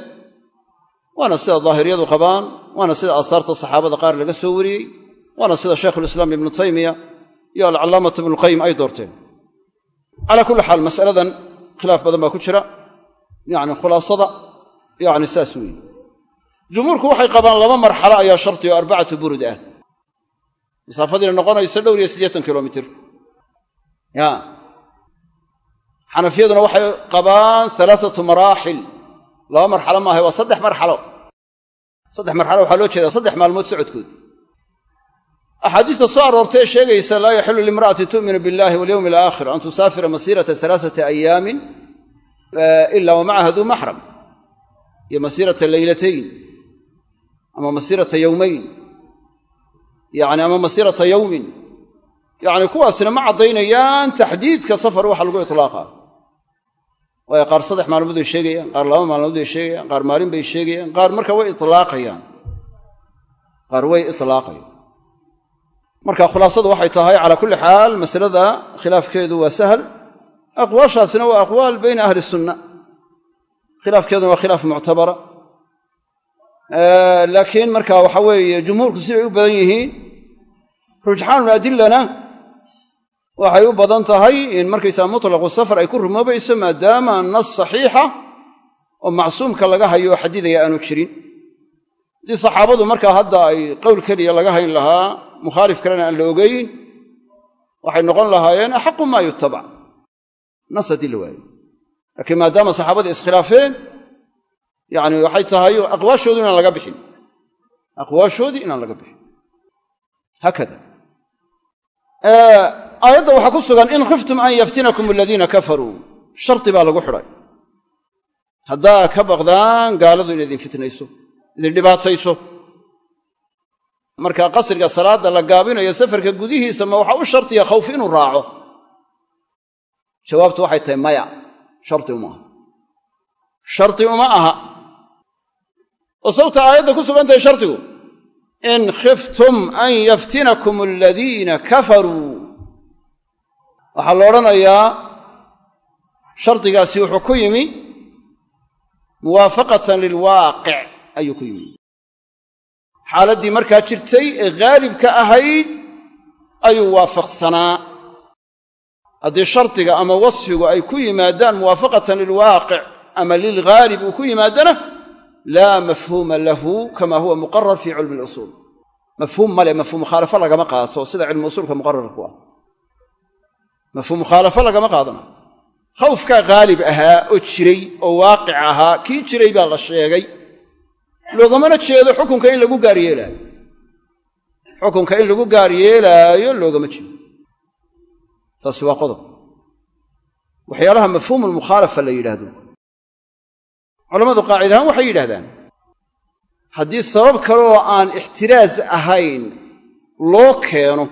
Waana sida daahiriyadu qabaan waana sida aasaarta saxaabada qaar laga soo wariyey waana sida shaykhulislaam ibnu taymiya iyo alcallaamatu ibnuqayim ay doorteen. Calaa kulli xaal masaladan khilaaf badan baa ku jira. Yacni khulaasada yacni saas weeye. Jumhuurku waxay qabaan laba marxalo ayaa sharti oo arbacatu burud ah. Masaafadiina noqonaysa dhowr iyo siddeetan kilomitir. Ya. Xanafiyaduna waxay qabaan alaasatu maraaxil laba marxalo maaha waa saddex marxalo. Saddex marxalo waxaa loo jeedaa saddex maalmood socodkood axaadiista soo aroortay ee sheegaysa laa yaxilu limra'ati tu'minu billahi walyowmi alaakhir an tusaafira masiirata alaasati ayaamin ila wa macaha duu maxram iyo masiirata leylatayn ama masiirata yowmayn yani ama masiirata yowmin yacni kuwaasina ma caddaynayaan taxdiidka safar waxa lagu itlaaqa waayo qaar saddex maalmood bay sheegayaan qaar laba maalmood bay sheegayaan qaar maalin bay sheegayaan qaar marka way itlaaqayaan qaar way itlaaqayaan marka khulaasadu waxay tahay calaa kulli xaal masalada khilaafkeedu waa sahal aqwaashaasina waa aqwaal bayna ahli sunna. Khilaafkeeduna waa khilaaf muctabara. Laakiin marka waxa weeye jumhuurku siday u badan yihiin rujxaanul adilana waxay u badan tahay in markaysaa mutlaqu safar ay ku rumoobayso maadaama nas saxiixa oo macsuumka laga hayo oo xadidaya aanu jirin. Haddii saxaabadu markaa hadda ay qowl keliya laga hayn lahaa mukhaalif kalena aan la ogeyn waxay noqon lahaayeen axaqu maa yutabac nas haddii la waayo laakiin maadaama saxaabadii iskhilaafeen yacni waxay tahay aqwaashoodu inaan laga bixin. Aqwaashoodii inaan laga bixin. Haakada. Aayadda waxaa ku sugan in khiftum an yaftinakum aladiina kafaruu. Shardi baa lagu xidhay. Haddaa ka baqdaan gaaladu inay idin fitnayso idin dhibaatayso marka qasriga salaadda la gaabinayo safarka gudihiisa ma waxaa u shardiya khawf inuu raaco. Jawaabtu waxay tahay maya shardi uma aha. Shardi uma aha. Oo sababta aayadda ku sugan tahay shardigu in khiftum an yaftinakum aladiina kafaruu waxaa la odhanayaa shardigaasi wuxuu ku yimi muwaafaqatan lilwaaqic ayuu ku yimi xaaladdii markaa jirtay ee haalibka ahayd ayuu waafaqsanaa. Haddii shardiga ama wasfigu ay ku yimaadaan muwaafaqatan lilwaaqic ama lilghaalib uu ku yimaadana laa mafhuuma lahu kama huwa muqarar fi cilmi lusuul mafhuum male mafhuum mukhaalafo lagama qaato sida cilmu usuulka muqararka ku ah. Mafhuum mukhaalafo lagama qaadana. Khawfkaa haalib ahaa oo jiray oo waaqic ahaa kii jiray baa la sheegay loogamana jeedo xukunka in lagu gaar yeelaayo. Xukunka in lagu gaar yeelaayo loogama jeedo. Taasi waa qodob. Waxyaalaha mafhuumulmukhaalafa la yidhaahdo. Culammadu qaacid ahaan waxay yidhahdaan haddii sabab kale oo aan ixtiraas ahayn loo keeno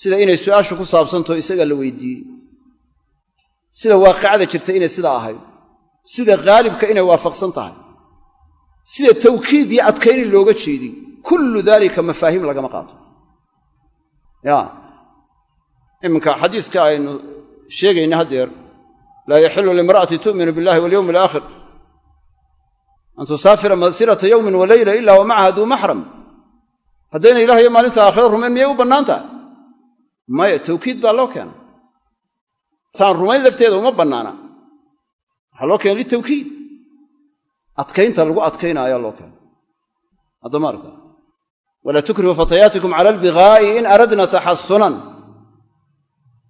sida inay su'aashu ku saabsantaho isaga la weydiiyey sida waaqicada jirta inay sidaa ahayd sida khaalibka inay waafaqsan tahay sida tawkiid iyo adkayni looga jeedin kullu daalika mafaahiim lagama qaato. Ya. Iminka xadiiska aynu sheegayna haddeer laa yaxilu limra'ati tu'minu billahi walyowmi alaakhir an tusaafira masirata yowmin wa leyla ila wa macaha duu maxram haddayna ilaah iyo maalinta aakhira rumayn miyay u bannaan tahay maya tawkiid baa loo keena taan rumayn lafteeda uma bannaana. Waxaa loo keena litawkiid adkaynta lagu adkayna ayaa loo keena haddama aragta walaa tukrihu fatayaatikum cala albigaa'i in aradna taxasunan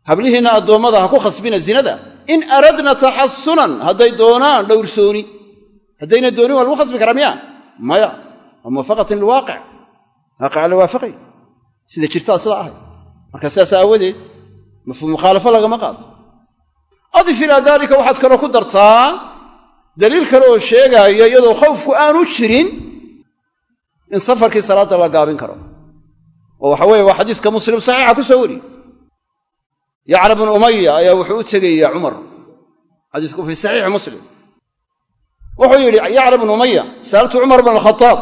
hablihiinna addoommada ha ku khasbina zinada. In aradna taxasunan hadday doonaan dhowrsooni haddayna doonin waa lagu khasbi karaa miya maya. Waa muwaafaqatan lilwaaqic waaqica la waafaqay. Sida jirtaa sidaa ahay. Marka sidaas aawadeed mafhuum mukhaalafo lagama qaato. Adif ilaa daalika waxaad kaloo ku dartaa daliil kale oo sheegaaya iyadoo khawfku aanu jirin in safarkii salaadda la gaabin karo. Oo waxa weeye waa xadiiska muslim saxiixa ku soo wariyey yacla bnu umaya ayaa wuxuu u tegaya cumar xadiisku fii saxiixi muslim. Wuxuu yidhi yacla bnu umaya sa'altu cumar bn alkhadaab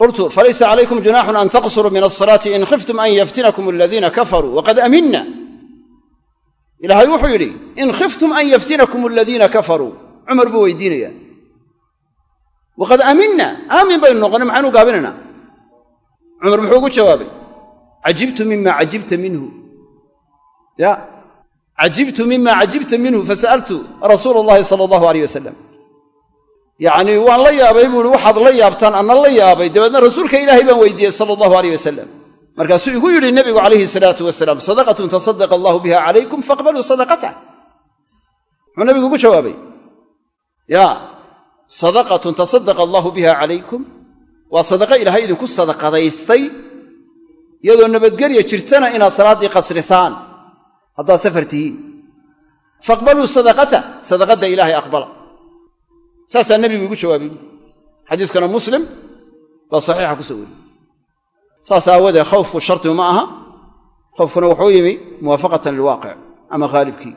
qultu falaysa calaykum junaxun an taqsuruu min asalaati in khiftum an yaftinakum aladiina kafaruu waqad aminna. Ilaahay wuxuu yidhi in khiftum an yaftinakum aladiina kafaruu cumar buu weydiinaya waqad aminna aamin baynu noqonay maxaynu gaabinaynaa cumar muxuu ugu jawaabay cajibtu mima cajibta minhu. Ya cajibtu mima cajibta minhu fasa'altu rasuula allahi sala allahu aleyh wasalam yacnii waan la yaabay buu ihi waxaad la yaabtaan anna la yaabay. Dabeedna rasuulka ilaahay baan weydiiyey sala allahu aleyh wasalam markaasuu igu yidhi nebigu calayhi salaatu wasalaam sadaqatun tasadaqa allahu biha calaykum faqbaluu sadaqatah muxuu nebigu ugu jawaabay ya sadaqatun tasadaqa allahu biha calaykum waa sadaqa ilaahay idinku sadaqadaystay iyadoo nabadgelya jirtana inaad salaaddii qasrisaan. Haddaad safar tihiin faqbaluu sadaqata sadaqadda ilaahay aqbala. Saasaa nebigu igu jawaabay. Xadiiskana muslim baa saxiixa ku soo wariyey. Saas khawfku shardigu ma aha. Khawfkuna wuxuu yimi muwaafaqatan lilwaaqic ama haalibkii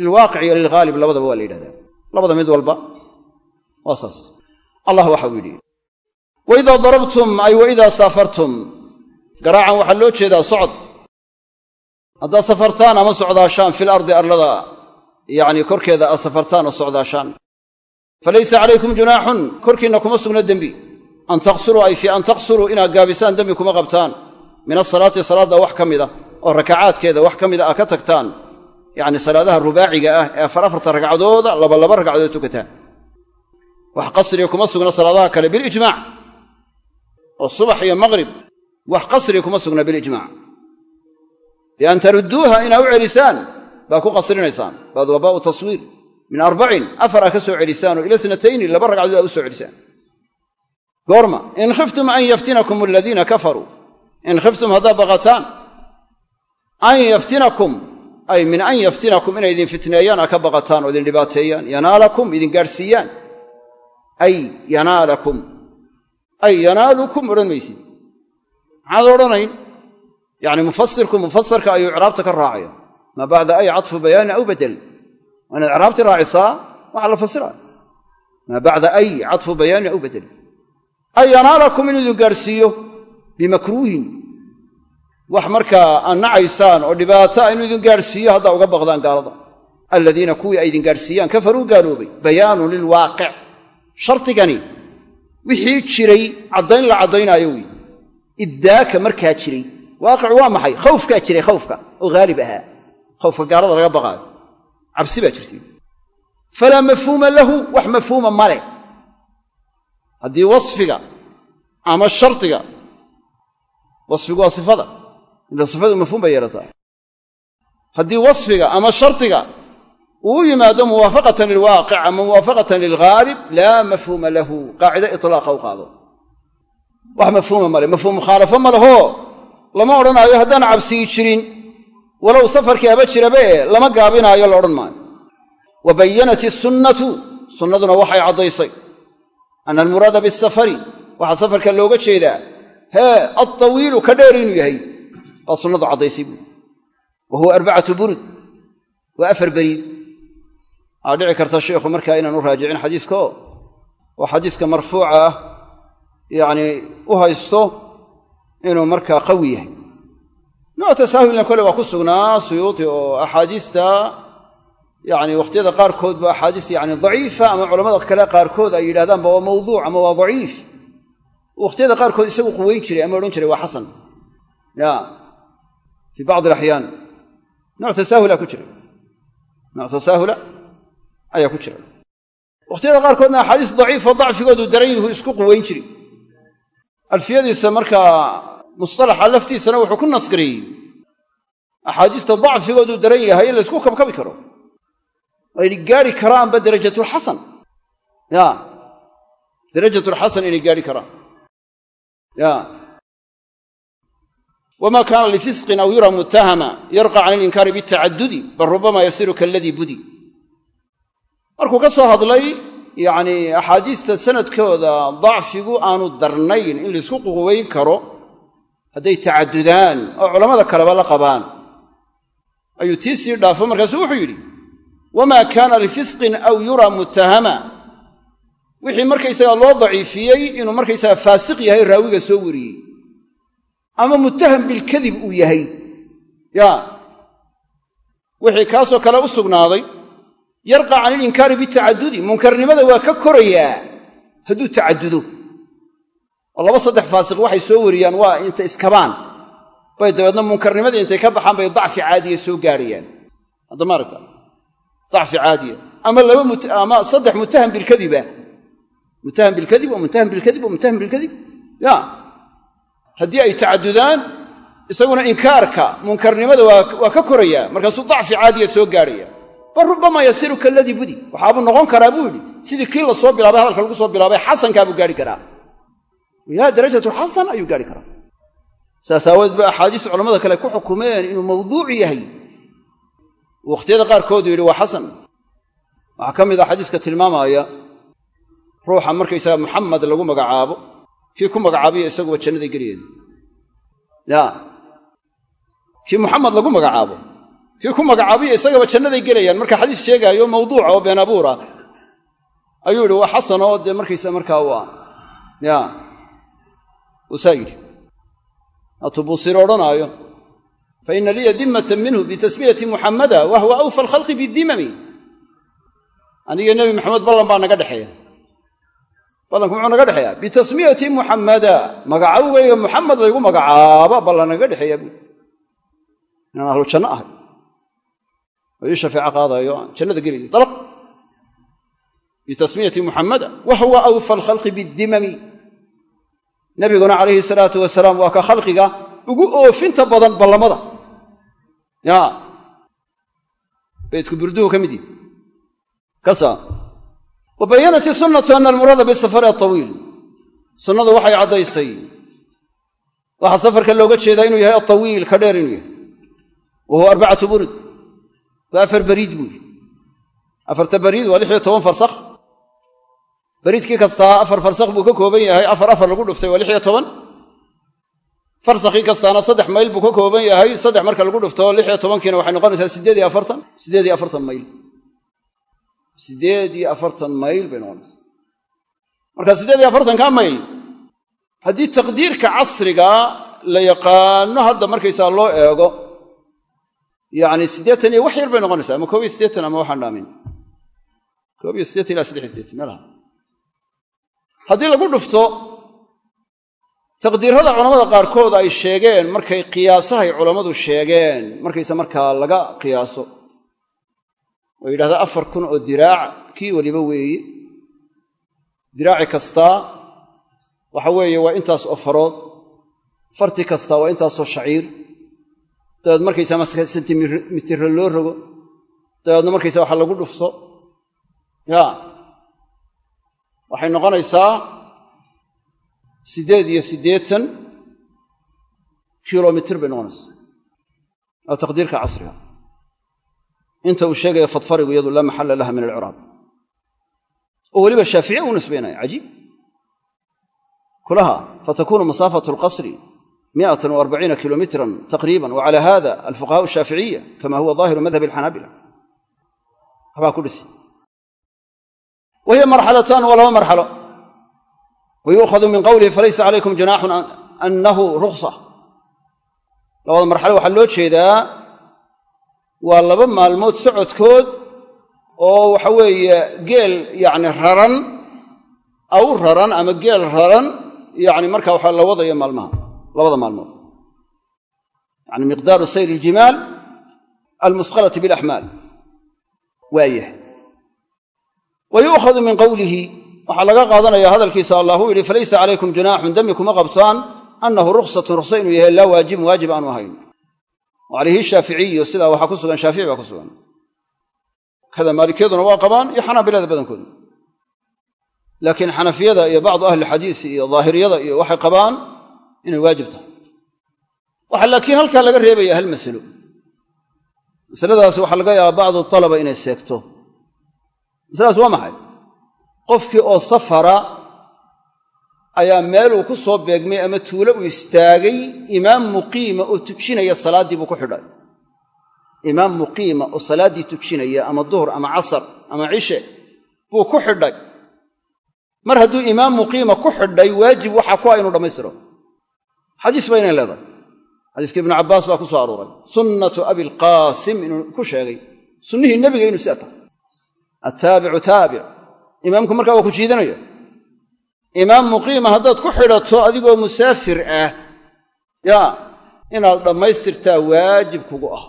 lilwaaqic iyo lilghaalib labadaba waa la yidhahdaa labada mid walba. Waa saas. Allah waxau yidhi waidaa darabtum ay waidaa saafartum garaacan waxaa loo jeedaa socod. Haddaad safartaan ama socdaashaan fil ardi arlada yacni korkeeda aad safartaan oo socdaashaan. Falaysa calaykum junaaxun korkiinna kuma sugna dembi. An taqsuruu ay fii an taqsuruu inaad gaabisaan dembi kuma qabtaan. Min asalaati salaadda wax ka mida oo rakacaadkeeda wax ka mida aad ka tagtaan yacni salaadaha rubaaciga ah ee afar afarta ragcadooda laba laba ragcadood tukataan. Wax qasriga kuma sugna salaadaha kale bilijmaac oo subax iyo maqrib wax qasriga kuma sugna bilijmaac bian tarudduuha inaa u celisaan baa ku qasrinaysaan. Baad waa baau taswiir. Min arbacin afar aa ka soo celisaan oo ila snatayni laba ragcadood aa u soo celisaan. Goorma in khiftum an yaftinakum aladiina kafaruu in khiftum haddaad baqataan an yaftinakum ay min an yaftinakum inay idin fitneeyaan aa ka baqataan oo idin dhibaateeyaan. Yanaalakum idin gaadhsiiyaan ay yanaalakum ay yanaalukum odhan maysid. Maxaad odhanayn? Yacni mufasirku mufasarka ayuu icraabta ka raacaya. Maa bacda ay cadfu bayaanin aw bedel waa inaad icraabtii raacisaa waxaa la fasira maa bacda ay cadfu bayaanin aw bedel ay yanaalakum inuu idin gaadhsiiyo bimakruuhin wax markaa aad nacaysaan oo dhibaata inuu idin gaadhsiiyo haddaa uga baqdaan gaalada. Aladiina kuwii ay idin gaadhsiiyaan kafaruu gaaloobay. Bayaanun lilwaaqic shardigani wixii jiray caddayn la caddaynaayo wey iddaaka markaa jiray. Waaqic waa maxay? Khawfkaa jiray khawfka. Oo haalib ahaa. Khawfka gaalada laga baqaayo. Cabsi baa jirtay. Falaa mafhuuma lahu wax mafhuuma male haddii wasfiga ama shardiga wasfigu waa sifada ila sifadu mafhuum bay yeelataa. Haddii wasfiga ama shardiga uu yimaado muwaafaqatan lilwaaqic ama muwaafaqatan lilghaalib laa mafhuuma lahu. Qaacide itlaaqa u qaado. Wax mafhuuma male mafhuum mukhaalafo ma leho lama odhanaayo haddaan cabsigi jirin. Walow safarkii haba jiraba lama gaabinaayo la odhan maayo. Wa bayanat isunnatu sunnaduna waxay caddaysay. Ana almuraada bisafari waxaa safarka looga jeedaa. Hee altawiilu ka dheer inuu yahay baa sunnadu caddaysay buuri wa huwa arbacatu burud. Waa afar beriid. Waxaa dhici karta sheikhu markaa inaan u raajicin xadiiskaoo oo xadiiska marfuuca ah. Yacnii u haysto inuu markaa qawi yahay. Nooc tasaahulna kole waa ku sugnaa suyuuti oo axaadiista. Yani wakhtiyada qaarkood ba axaadiis yani daciifa ama culamada kale qaarkood ay yidhahdaanba waa mawduuc ama waa daciif. Wakhtiyada qaarkood isagu quweyn jiray ama odhan jiray waa xasan fii bacdi alaxyaan nooc tasaahula ku jira nooc tasaahula ayaa ku jira wakhtiyada qaarkoodna axaadiis daciifo dacfigoodu daran yuhu isku quweyn jiri alfiyadiisa markaa mustalaxa laftiisana wuxuu ku nasqiriyey axaadiista dacfigoodu daran yahay in laysku kabkabi karo ayna gaari karaanba darajatulxasan ya darajatulxasan inay gaari karaan ya wma kaana lifisqin aw yura mutahama yarqa can ilinkaari bitacadudi bal rubama yasiru kaladii budi markuu ka soo hadlay yacni axaadiista sanadkooda dacfigu aanu darnayn in laysku quweyn karo hadday tacadudaan oo culammada kaleba la qabaan ayuu tii sii dhaafo markaasuu wuxuu yidhi wamaa kaana lifisqin aw yura mutahama wixii markaysaga loo daciifiyey inuu markaysaga faasiq yahay raawiga soo wariyey ama muttaham bilkadib uu yahay. Ya. Wixii kaasoo kale u sugnaaday yarqa can ilinkaari bitacadudi munkarnimada waa ka korayaa hadduu tacadudo oo laba saddex faasiq waxay soo wariyaan waa inta iskabaan. Bay dabeedna munkarnimadii intay ka baxaan bay dacfi caadiya soo gaarayaan. Haddama aragta? Dacfi caadiya. Ama laba ama saddex muttaham bilkadiba muttaham bilkadib wa muttaham bilkadib wa muttaham bilkadib ya haddii ay tacadudaan isaguna inkaarka munkarnimada waa ka korayaa markaasuu dacfi caadiya soo gaarhaya bal rubama yasiru kaladii budi. Waxaabuu noqon karaa buu yidhi sidii kii la soo bilaabay hadalka lagu soo bilaabay xasankaabuu gaari karaa. Ilaa darajatu xasan ayuu gaari karaa. Saas aawood ba axaadiis culamada kale ku xukumeen inuu mawduuc yahay. Wakhtiyada qaarkoodu yidhi waa xasan. Waxaa ka mid a xadiiska tilmaamaya ruuxa markaysaga muxamed lagu magacaabo kii ku magacaabiyo isaguba jannaday gelayeen ya. Kii muxamed lagu magacaabo. Kii ku magacaabiyo isagaba jannaday gelayaan marka xadiis sheegaayo mawduuca oo been abuura. Ayuu yidhi waa xasan oo dee markaysa markaa waa. Ya. Uu saa yidhi. Haatuu odhanaayo fa ina liya dimmatan minhu bitasmiyati muxammada wa huwa awfa alkhalqi bidimami aniga nebi maxamed ballan baa naga dhexeeya ballanku muxuu naga dhexeeyaa bitasmiyati muxammada magacawgayga muxamed laygu magacaaba ballan naga dhexeeya buui inaan ahlu janno ahay. Oo ii shafeeco qaadayo aan jannada gelayo dalaq bitasmiyati muxammada wa huwa awfa alkhalqi bidimami nabiguna calayhi salaatu wasalaam waa ka khalqiga ugu oofinta badan ballamada. Ya baydku burduhu ka mid kasa wa bayanat isunnatu ana almuraada bisafari atawiil sunnadu waxay caddaysay. Waxaa safarka looga jeedaa inuu yahay atawiil ka dheer inuu yahay. Wa huwa arbacatu burud waa afar bariid buuri afarta bariid waa lix iyo toban farsakh. Bariidkii kastaa afar farsakh buu ka kooban yahay. Afar afar lagu dhuftay waa lix iyo toban. Farsakhii kastaana saddex mayl buu ka kooban yahay. Saddex marka lagu dhufto tobankiina waxay noqonaysaa siddeed iyo afartan mayl bay noqonaysaa marka siddeed iyo afartanka mayl. Haddii taqdiirka casriga la yaqaano hadda markaysaa loo eego yacni siddeetan iyo wax yar bay noqonaysaa ama koob iyo siddeetan ama waxaan dhaamin. Koob iyo siddeetan ilaa saddex iyo siddeetan meelaha haddii lagu dhufto taqdiirada culammada qaarkood ay sheegeen markay qiyaasahay culammadu sheegeen markaysa markaa laga qiyaaso oo yidhahdaa afar kun oo diraac kii weliba weeye diraaci kastaa waxa weeye waa intaas oo farood. Farti kastaa waa intaasoo shaciir. Dabeed markaysaa maska sentimitira loo rogo. Dabeedna markaysa waxa lagu dhufto. Ya. Waxay noqonaysaa siddeed iyo siddeetan kilomitir bay noqonaysaa. Waa taqdiirka casriga inta uu sheegaya fadfarigu iyadu laa maxalla laha min alciraab oo weliba shaaficiya uu nisbaynaya cajiib. Kulaha fatakunu masaafatu alqasri miatan wa arbaciina kilomitran taqriiban wa hada alfuqahaau ashaaficiya kama huwa daahiru madhabi alxanaabila waxbaa ku dhisay wa marxalatan waa laba marxalo. Wa min qowlihi falaysa calaykum junaaxun annahu ruksa labada marxalo waxaa loo jeedaa waa laba maalmood socodkood oo waxa weeye geel yacni raran aw raran ama geel raran yacni marka waxaa la wadayo maalmaha labada maalmood. Yani miqdaaru sayr iljimaal almusqalati bilaxmaal waayah wa yuukhadu min qowlihi waxaa laga qaadanaya hadalkiisa allah uu yidhi falaysa calaykum junaaxun dembi kuma qabtaan annahu ruksatun ruksa inuu yahay laa waajibun waajib aanu ahayn calayhi shaaficiyu sidaa waxaa ku sugan shaafici baa ku sugan. Kada maalikiyaduna waa qabaan iyo xanaabilada badankooda laakiin xanafiyada iyo bacdu ahli xadiisi iyo daahiriyada iyo waxay qabaan inay waajib tahay. Waxaa laakiin halkaa laga reebaya hal masalo. Masaladaas waxaa laga yaabaa bacdu talaba inay seegto. Masaladaas waa maxay? Qofkii oo safara ayaa meeluu ku soo beegmay ama tuulo uu istaagay imaam muqiima oo tujinaya salaaddii buu ku xidhay. Imaam muqiima oo salaaddii tujinaya ama duhur ama casar ama cishe buu ku xidhay. Mar hadduu imaam muqiima ku xidhay waajib waxaa ku ah inuu dhammaystiro xadiis ba inay leedahay. Xadiiska ibnu cabbaas baa ku soo arooray. Sunnatu abilqaasim inuu ku sheegay. Sunnihii nebiga inuu si tahay attaabicu taabic imaamku markaa waa ku jiidanaya imaam muqiima haddaad ku xidhato adigoo musaafir ah yaa inaad dhammaystirtaa waajib kugu ah.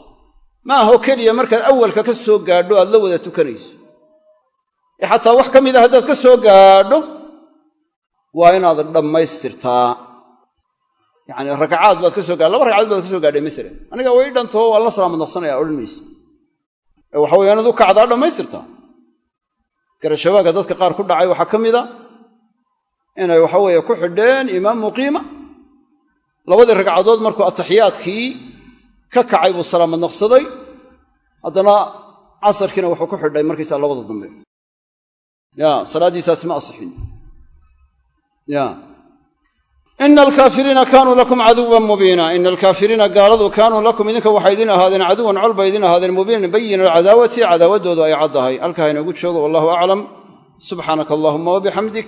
Ma aho keliya markaad awalka ka soo gaadho aad la wada tukanayso. Ee xataa wax ka mid a haddaad ka soo gaadho waa inaad dhammaystirtaa. Yacani rakacaad baad ka soo gaadha laba ragcadood baad ka soo gaadhay masalan aniga way dhantoo waa la salaamad naqsanaya odhan ee waxa weye inaad u kacdaa dhammaystirtaa. Garashabaaga dadka qaar ku dhacay waxaa ka mida inay waxa weeye ku xidheen imaam muqiima. Labadii ragcadood markuu ataxiyaadkii ka kacay buu salaamad naqsaday. Haddana casarkiina wuxuu ku xidhay markaysaa labada dambe. Ya salaaddiisaasi ma asixin. Ya. Ina alkaafiriina kaanuu lakum caduwan mubiina. Ina alkaafiriina gaaladu kaanuu lakum idinka waxay idin ahaadeen caduwan col bay idin ahaadeen mubiinan bayin alcadaawati cadaawaddoodu ay caddahay halkaa inoogu joogo wallahu aclam subxaanaka allahuma wabixamdik